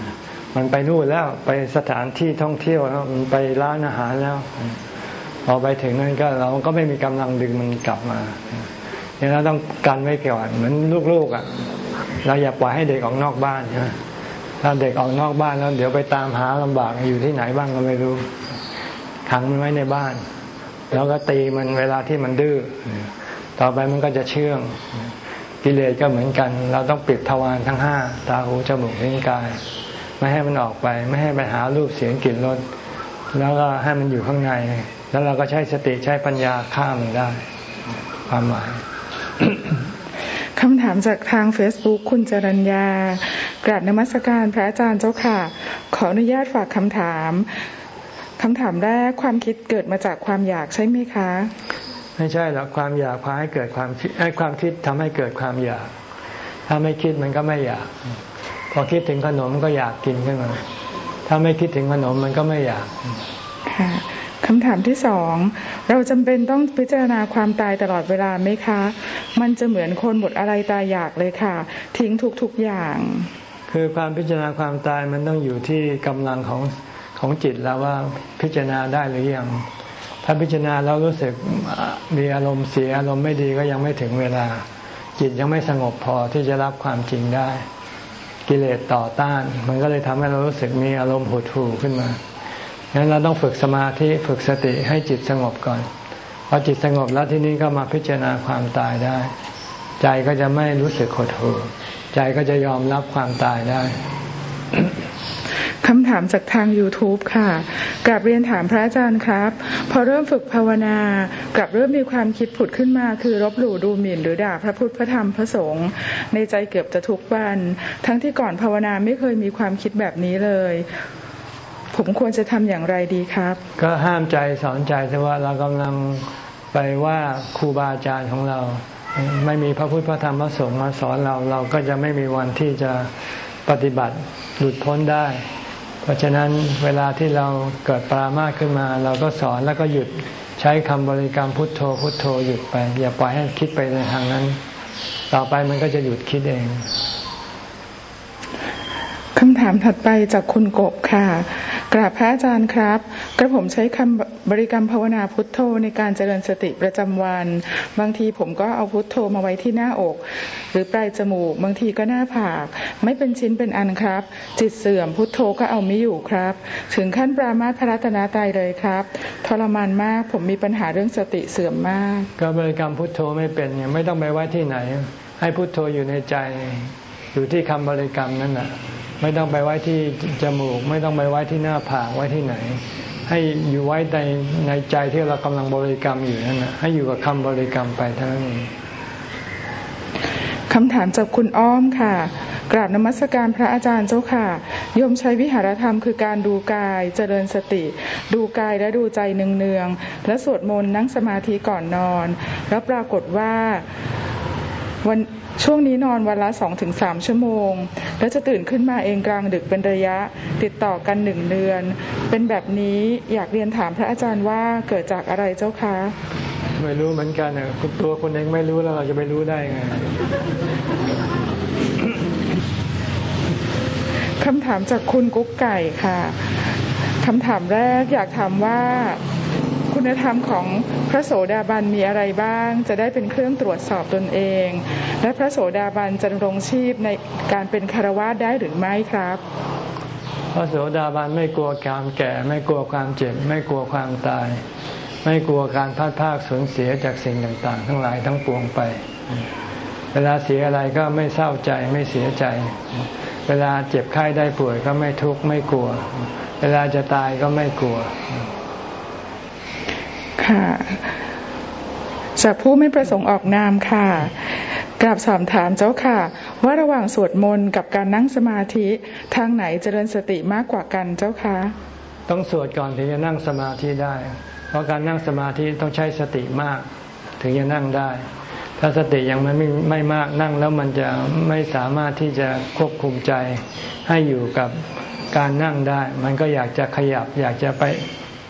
มันไปนู่นแล้วไปสถานที่ท่องเที่ยวแล้วมันไปร้านอาหารแล้วพอไปถึงนั่นก็เราก็ไม่มีกำลังดึงมันกลับมา เนี่ยเราต้องกันไว้ก่อนเหมือนลูกๆอะ เราอย่าปล่อยให้เด็กออกนอกบ้านนะถ้าเด็กออกนอกบ้านแล้วเดี๋ยวไปตามหาลำบากอยู่ที่ไหนบ้างก็ไม่รู้ขังมันไว้ในบ้าน แล้วก็ตีมันเวลาที่มันดื้อต่อไปมันก็จะเชื่องกิเลสก็เหมือนกัน เราต้องปิดทวารทั้งห้าตาหูจมูกลิ้นกาย ไม่ให้มันออกไป ไม่ให้ไปหารูปเสียงกลิ่นรสแล้วก็ให้มันอยู่ข้างใน แล้วเราก็ใช้สติใช้ปัญญาฆ่ามันได้ ความหมาย คำถามจากทาง Facebook คุณจรัญญากราบนมัสการพระอาจารย์เจ้าค่ะ ขออนุญาตฝากคำถามคำถามแรกความคิดเกิดมาจากความอยากใช่ไหมคะ ไม่ใช่หรอกความอยากพาให้เกิดความคิดให้ความคิดทำให้เกิดความอยาก ถ้าไม่คิดมันก็ไม่อยาก พอคิดถึงขนมก็อยากกินขึ้นมาถ้าไม่คิดถึงขนมมันก็ไม่อยากค่ะ คำถามที่สอง เราจำเป็นต้องพิจารณาความตายตลอดเวลาไหมคะ มันจะเหมือนคนหมดอะไรตายอยากเลยค่ะ ทิ้งทุกๆอย่าง คือความพิจารณาความตายมันต้องอยู่ที่กำลังของของจิตแล้วว่าพิจารณาได้หรือยัง ถ้าพิจารณาแล้วรู้สึกมีอารมณ์เสียอารมณ์ไม่ดีก็ยังไม่ถึงเวลา จิตยังไม่สงบพอที่จะรับความจริงได้ กิเลสต่อต้าน มันก็เลยทำให้เรารู้สึกมีอารมณ์หดหู่ขึ้นมา งั้นเราต้องฝึกสมาธิฝึกสติให้จิตสงบก่อนพอจิตสงบแล้วที่นี้ก็มาพิจารณาความตายได้ ใจก็จะไม่รู้สึกหดหู่ใจก็จะยอมรับความตายได้คำถามจากทาง YouTube ค่ะกลับเรียนถามพระอาจารย์ครับ พอเริ่มฝึกภาวนากลับเริ่มมีความคิดผุดขึ้นมา คือรบหลู่ดูหมิ่นหรือด่าพระพุทธพระธรรมพระสงฆ์ในใจเกือบจะทุกวัน ทั้งที่ก่อนภาวนาไม่เคยมีความคิดแบบนี้เลย ผมควรจะทำอย่างไรดีครับ ก็ห้ามใจสอนใจแต่ว่าเรากำลังไปว่าครูบาอาจารย์ของเรา ไม่มีพระพุทธพระธรรมพระสงฆ์มาสอนเราเราก็จะไม่มีวันที่จะปฏิบัติหลุดพ้นได้ เพราะฉะนั้นเวลาที่เราเกิดปรามาสขึ้นมา เราก็สอนแล้วก็หยุดใช้คำบริกรรมพุทโธพุทโธหยุดไป อย่าปล่อยให้คิดไปในทางนั้น ต่อไปมันก็จะหยุดคิดเองคำถามถัดไปจากคุณกบค่ะ กราบพระอาจารย์ครับ กระผมใช้คำบริกรรมภาวนาพุทโธในการเจริญสติประจำวัน บางทีผมก็เอาพุทโธมาไว้ที่หน้าอก หรือปลายจมูก บางทีก็หน้าผาก ไม่เป็นชิ้นเป็นอันครับ จิตเสื่อมพุทโธก็เอาไม่อยู่ครับ ถึงขั้นปรามาพระรัตนาตายเลยครับทรมานมากผมมีปัญหาเรื่องสติเสื่อมมาก ก็บริกรรมพุทโธไม่เป็นไม่ต้องไปไว้ที่ไหน ให้พุทโธอยู่ในใจ อยู่ที่คำบริกรรมนั่นแหละไม่ต้องไปไว้ที่จมูก ไม่ต้องไปไว้ที่หน้าผากไว้ที่ไหน ให้อยู่ไว้ในในใจที่เรากำลังบริกรรมอยู่นั่นนะให้อยู่กับคำบริกรรมไปเท่านั้นเองคำถามจากคุณอ้อมค่ะ กราบนมัสการพระอาจารย์เจ้าค่ะ โยมใช้วิหารธรรมคือการดูกายเจริญสติ ดูกายและดูใจเนืองๆและสวดมนต์นั่งสมาธิก่อนนอน แล้วปรากฏว่า วันช่วงนี้นอนวันละสองถึงสามชั่วโมง แล้วจะตื่นขึ้นมาเองกลางดึกเป็นระยะติดต่อกันหนึ่งเดือน เป็นแบบนี้อยากเรียนถามพระอาจารย์ว่าเกิดจากอะไรเจ้าคะ ไม่รู้เหมือนกันนะคุณตัวคนเองไม่รู้แล้วเราจะไปรู้ได้ไงคำถามจากคุณกุ๊กไก่ค่ะคำถามแรกอยากถามว่า คุณธรรมของพระโสดาบันมีอะไรบ้าง จะได้เป็นเครื่องตรวจสอบตนเอง และพระโสดาบันจะดำรงชีพในการเป็นคารวะได้หรือไม่ครับ พระโสดาบันไม่กลัวความแก่ ไม่กลัวความเจ็บ ไม่กลัวความตาย ไม่กลัวการพัดพากสูญเสียจากสิ่งต่าง ๆ ทั้งหลายทั้งปวงไป เวลาเสียอะไรก็ไม่เศร้าใจไม่เสียใจ เวลาเจ็บไข้ได้ป่วยก็ไม่ทุกข์ไม่กลัว เวลาจะตายก็ไม่กลัว ค่ะจากผู้ไม่ประสงค์ออกนามค่ะกราบสอบถามเจ้าค่ะ ว่าระหว่างสวดมนต์กับการนั่งสมาธิทางไหนเจริญสติมากกว่ากันเจ้าคะ ต้องสวดก่อนถึงจะนั่งสมาธิได้ เพราะการนั่งสมาธิต้องใช้สติมาก ถึงจะนั่งได้ ถ้าสติยังไม่ไม่มากนั่งแล้วมันจะไม่สามารถที่จะควบคุมใจให้อยู่กับการนั่งได้ มันก็อยากจะขยับอยากจะไป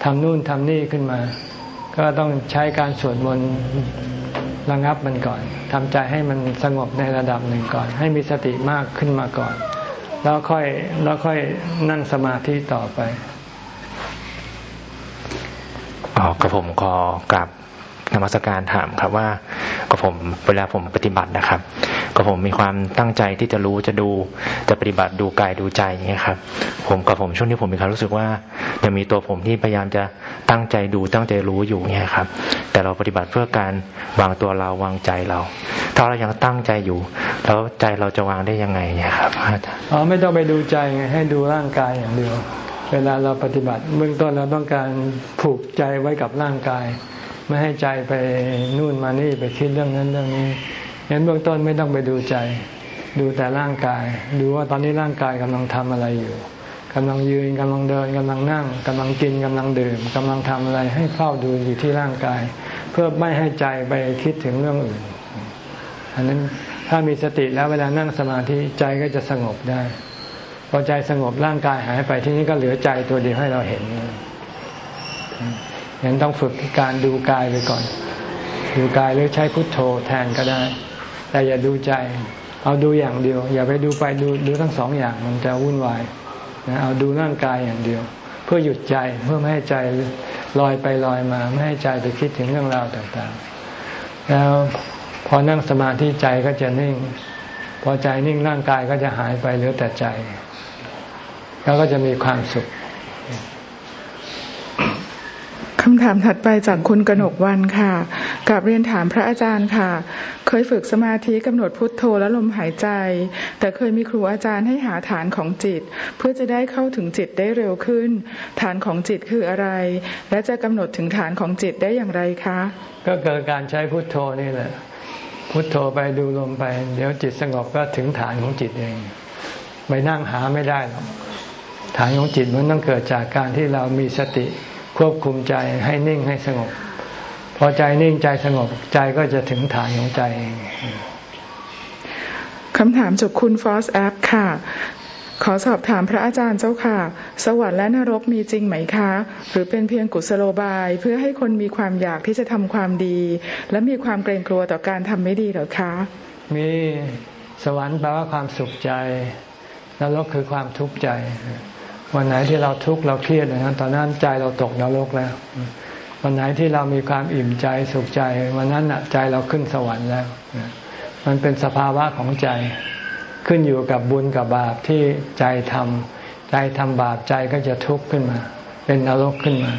ทำนู่นทำนี่ขึ้นมา ก็ต้องใช้การสวดมนต์ระงับมันก่อนทำใจให้มันสงบในระดับหนึ่งก่อน ให้มีสติมากขึ้นมาก่อน แล้วค่อยแล้วค่อยนั่งสมาธิต่อไปอ๋อกระผมขอกลับ นมัสการถามครับว่าก็ผมเวลาผมปฏิบัตินะครับ ก็ผมมีความตั้งใจที่จะรู้จะดูจะปฏิบัติดูกายดูใจอย่างนี้ครับ ผมกับผมช่วงนี้ผมมีความรู้สึกว่ายังมีตัวผมที่พยายามจะตั้งใจดูตั้งใจรู้อยู่เนี่ยครับ แต่เราปฏิบัติเพื่อการวางตัวเราวางใจเรา ถ้าเรายังตั้งใจอยู่ แล้วใจเราจะวางได้ยังไงเนี่ยครับอ๋อไม่ต้องไปดูใจไงให้ดูร่างกายอย่างเดียวเวลาเราปฏิบัติเบื้องต้นเราต้องการผูกใจไว้กับร่างกาย ไม่ให้ใจไปนู่นมานี่ไปคิดเรื่องนั้นเรื่องนี้งั้นเบื้องต้นไม่ต้องไปดูใจ ดูแต่ร่างกาย ดูว่าตอนนี้ร่างกายกำลังทำอะไรอยู่กำลังยืนกำลังเดินกำลังนั่งกำลังกินกำลังดื่มกำลังทำอะไรให้เฝ้าดูอยู่ที่ร่างกาย เพื่อไม่ให้ใจไปคิดถึงเรื่องอื่น อันนั้นถ้ามีสติแล้วเวลานั่งสมาธิใจก็จะสงบได้พอใจสงบร่างกายหายไปที่นี้ก็เหลือใจตัวเดียวให้เราเห็น ยังต้องฝึกการดูกายไปก่อน ดูกายหรือใช้พุทโธแทนก็ได้ แต่อย่าดูใจ เอาดูอย่างเดียว อย่าไปดูไปดูดูทั้งสองอย่างมันจะวุ่นวายนะเอาดูร่างกายอย่างเดียว เพื่อหยุดใจเพื่อไม่ให้ใจลอยไปลอยมา ไม่ให้ใจไปคิดถึงเรื่องราวต่างๆ แล้วพอนั่งสมาธิใจก็จะนิ่ง พอใจนิ่งร่างกายก็จะหายไปเหลือแต่ใจ แล้วก็จะมีความสุข คำถามถัดไปจากคุณกนกวันค่ะกับเรียนถามพระอาจารย์ค่ะ เคยฝึกสมาธิกำหนดพุทโธและลมหายใจ แต่เคยมีครูอาจารย์ให้หาฐานของจิต เพื่อจะได้เข้าถึงจิตได้เร็วขึ้น ฐานของจิตคืออะไร และจะกำหนดถึงฐานของจิตได้อย่างไรคะ ก็เกิดการใช้พุทโธนี่แหละ พุทโธไปดูลมไป เดี๋ยวจิตสงบก็ถึงฐานของจิตเองไปนั่งหาไม่ได้หรอกฐานของจิตมันต้องเกิดจากการที่เรามีสติ ควบคุมใจให้นิ่งให้สงบ พอใจนิ่งใจสงบใจก็จะถึงฐานของใจเองคำถามจากคุณฟอสแอปค่ะ ขอสอบถามพระอาจารย์เจ้าค่ะ สวรรค์และนรกมีจริงไหมคะ หรือเป็นเพียงกุศโลบาย เพื่อให้คนมีความอยากที่จะทำความดี และมีความเกรงกลัวต่อการทำไม่ดีหรือคะ มีสวรรค์แปลว่าความสุขใจ นรกคือความทุกข์ใจ วันไหนที่เราทุกข์เราเครียดนะตอนนั้นใจเราตกนรกแล้ว วันไหนที่เรามีความอิ่มใจสุขใจ วันนั้นใจเราขึ้นสวรรค์แล้ว มันเป็นสภาวะของใจขึ้นอยู่กับบุญกับบาปที่ใจทำใจทำบาปใจก็จะทุกข์ขึ้นมา เป็นนรกขึ้นมา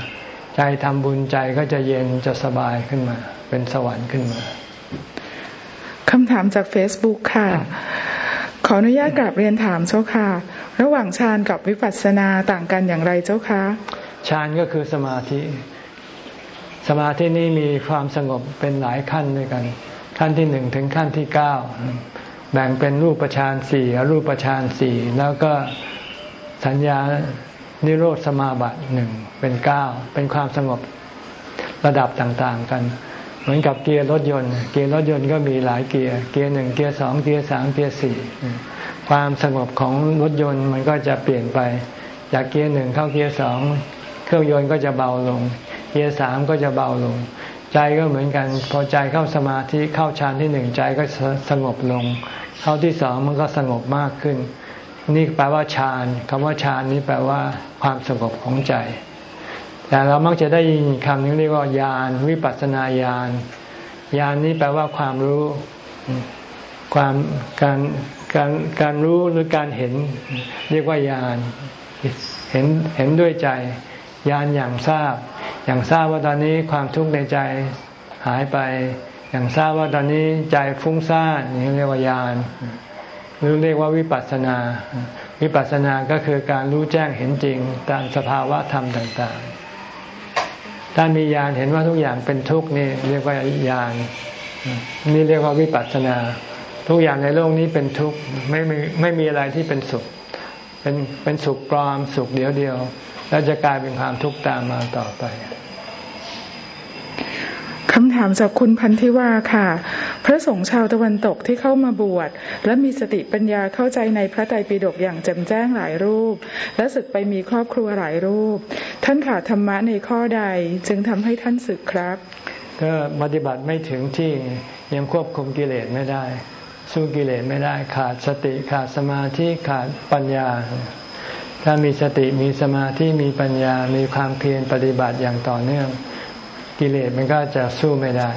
ใจทำบุญใจก็จะเย็นจะสบายขึ้นมา เป็นสวรรค์ขึ้นมาคำถามจากเฟซบุ๊กค่ะ ขออนุญาตกราบเรียนถามเจ้าค่ะ ระหว่างฌานกับวิปัสสนาต่างกันอย่างไรเจ้าคะฌานก็คือสมาธิ สมาธินี้มีความสงบเป็นหลายขั้นด้วยกัน ขั้นที่หนึ่งถึงขั้นที่เก้าแบ่งเป็นรูปฌานสี่อรูปฌานสี่แล้วก็สัญญานิโรธสมาบัติหนึ่งเป็นเก้าเป็นความสงบระดับต่างๆกัน เหมือนกับเกียร์รถยนต์ เกียร์รถยนต์ก็มีหลายเกียร์เกียร์หนึ่งเกียร์สองเกียร์สามเกียร์สี่ ความสงบของรถยนต์มันก็จะเปลี่ยนไป จากเกียร์หนึ่งเข้าเกียร์สองเครื่องยนต์ก็จะเบาลง เกียร์สามก็จะเบาลง ใจก็เหมือนกัน พอใจเข้าสมาธิเข้าฌานที่หนึ่งใจก็สงบลง เข้าที่สองมันก็สงบมากขึ้น นี่แปลว่าฌานคำว่าฌานนี้แปลว่าความสงบของใจ แต่เรามักจะได้ยินคำนี้เรียกว่าญาณวิปัสสนาญาณญาณนี้แปลว่าความรู้ ความการ การการรู้หรือการเห็น เรียกว่าญาณเห็นเห็นด้วยใจญาณอย่างทราบ อย่างทราบว่าตอนนี้ความทุกข์ในใจหายไป อย่างทราบว่าตอนนี้ใจฟุ้งซ่านนี่เรียกว่าญาณหรือเรียกว่าวิปัสสนา วิปัสสนาก็คือการรู้แจ้งเห็นจริงตามสภาวะธรรมต่างๆ ถ้ามีญาณเห็นว่าทุกอย่างเป็นทุกข์นี่เรียกว่าญาณนี่เรียกว่าวิปัสสนา ทุกอย่างในโลกนี้เป็นทุกข์ไม่ไม่ไม่มีอะไรที่เป็นสุข เป็นเป็นสุขปลอมสุขเดียวเดียว แล้วจะกลายเป็นความทุกข์ตามมาต่อไปคำถามจากคุณพันธิวาค่ะ พระสงฆ์ชาวตะวันตกที่เข้ามาบวชและมีสติปัญญาเข้าใจในพระไตรปิฎกอย่างแจ่มแจ้งหลายรูป และศึกไปมีครอบครัวหลายรูป ท่านขาดธรรมะในข้อใดจึงทำให้ท่านศึกครับ ก็ปฏิบัติไม่ถึงที่ยังควบคุมกิเลสไม่ได้ สู้กิเลสไม่ได้ขาดสติขาดสมาธิขาดปัญญา ถ้ามีสติมีสมาธิมีปัญญา มีความเพียรปฏิบัติอย่างต่อเนื่อง กิเลสมันก็จะสู้ไม่ได้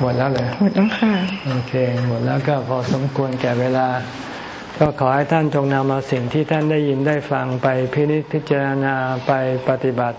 หมดแล้วเลยหมดแล้วค่ะโอเค หมดแล้วก็พอสมควรแก่เวลา ก็ขอให้ท่านจงนำเอาสิ่งที่ท่านได้ยินได้ฟังไปพินิจพิจารณาไปปฏิบัติ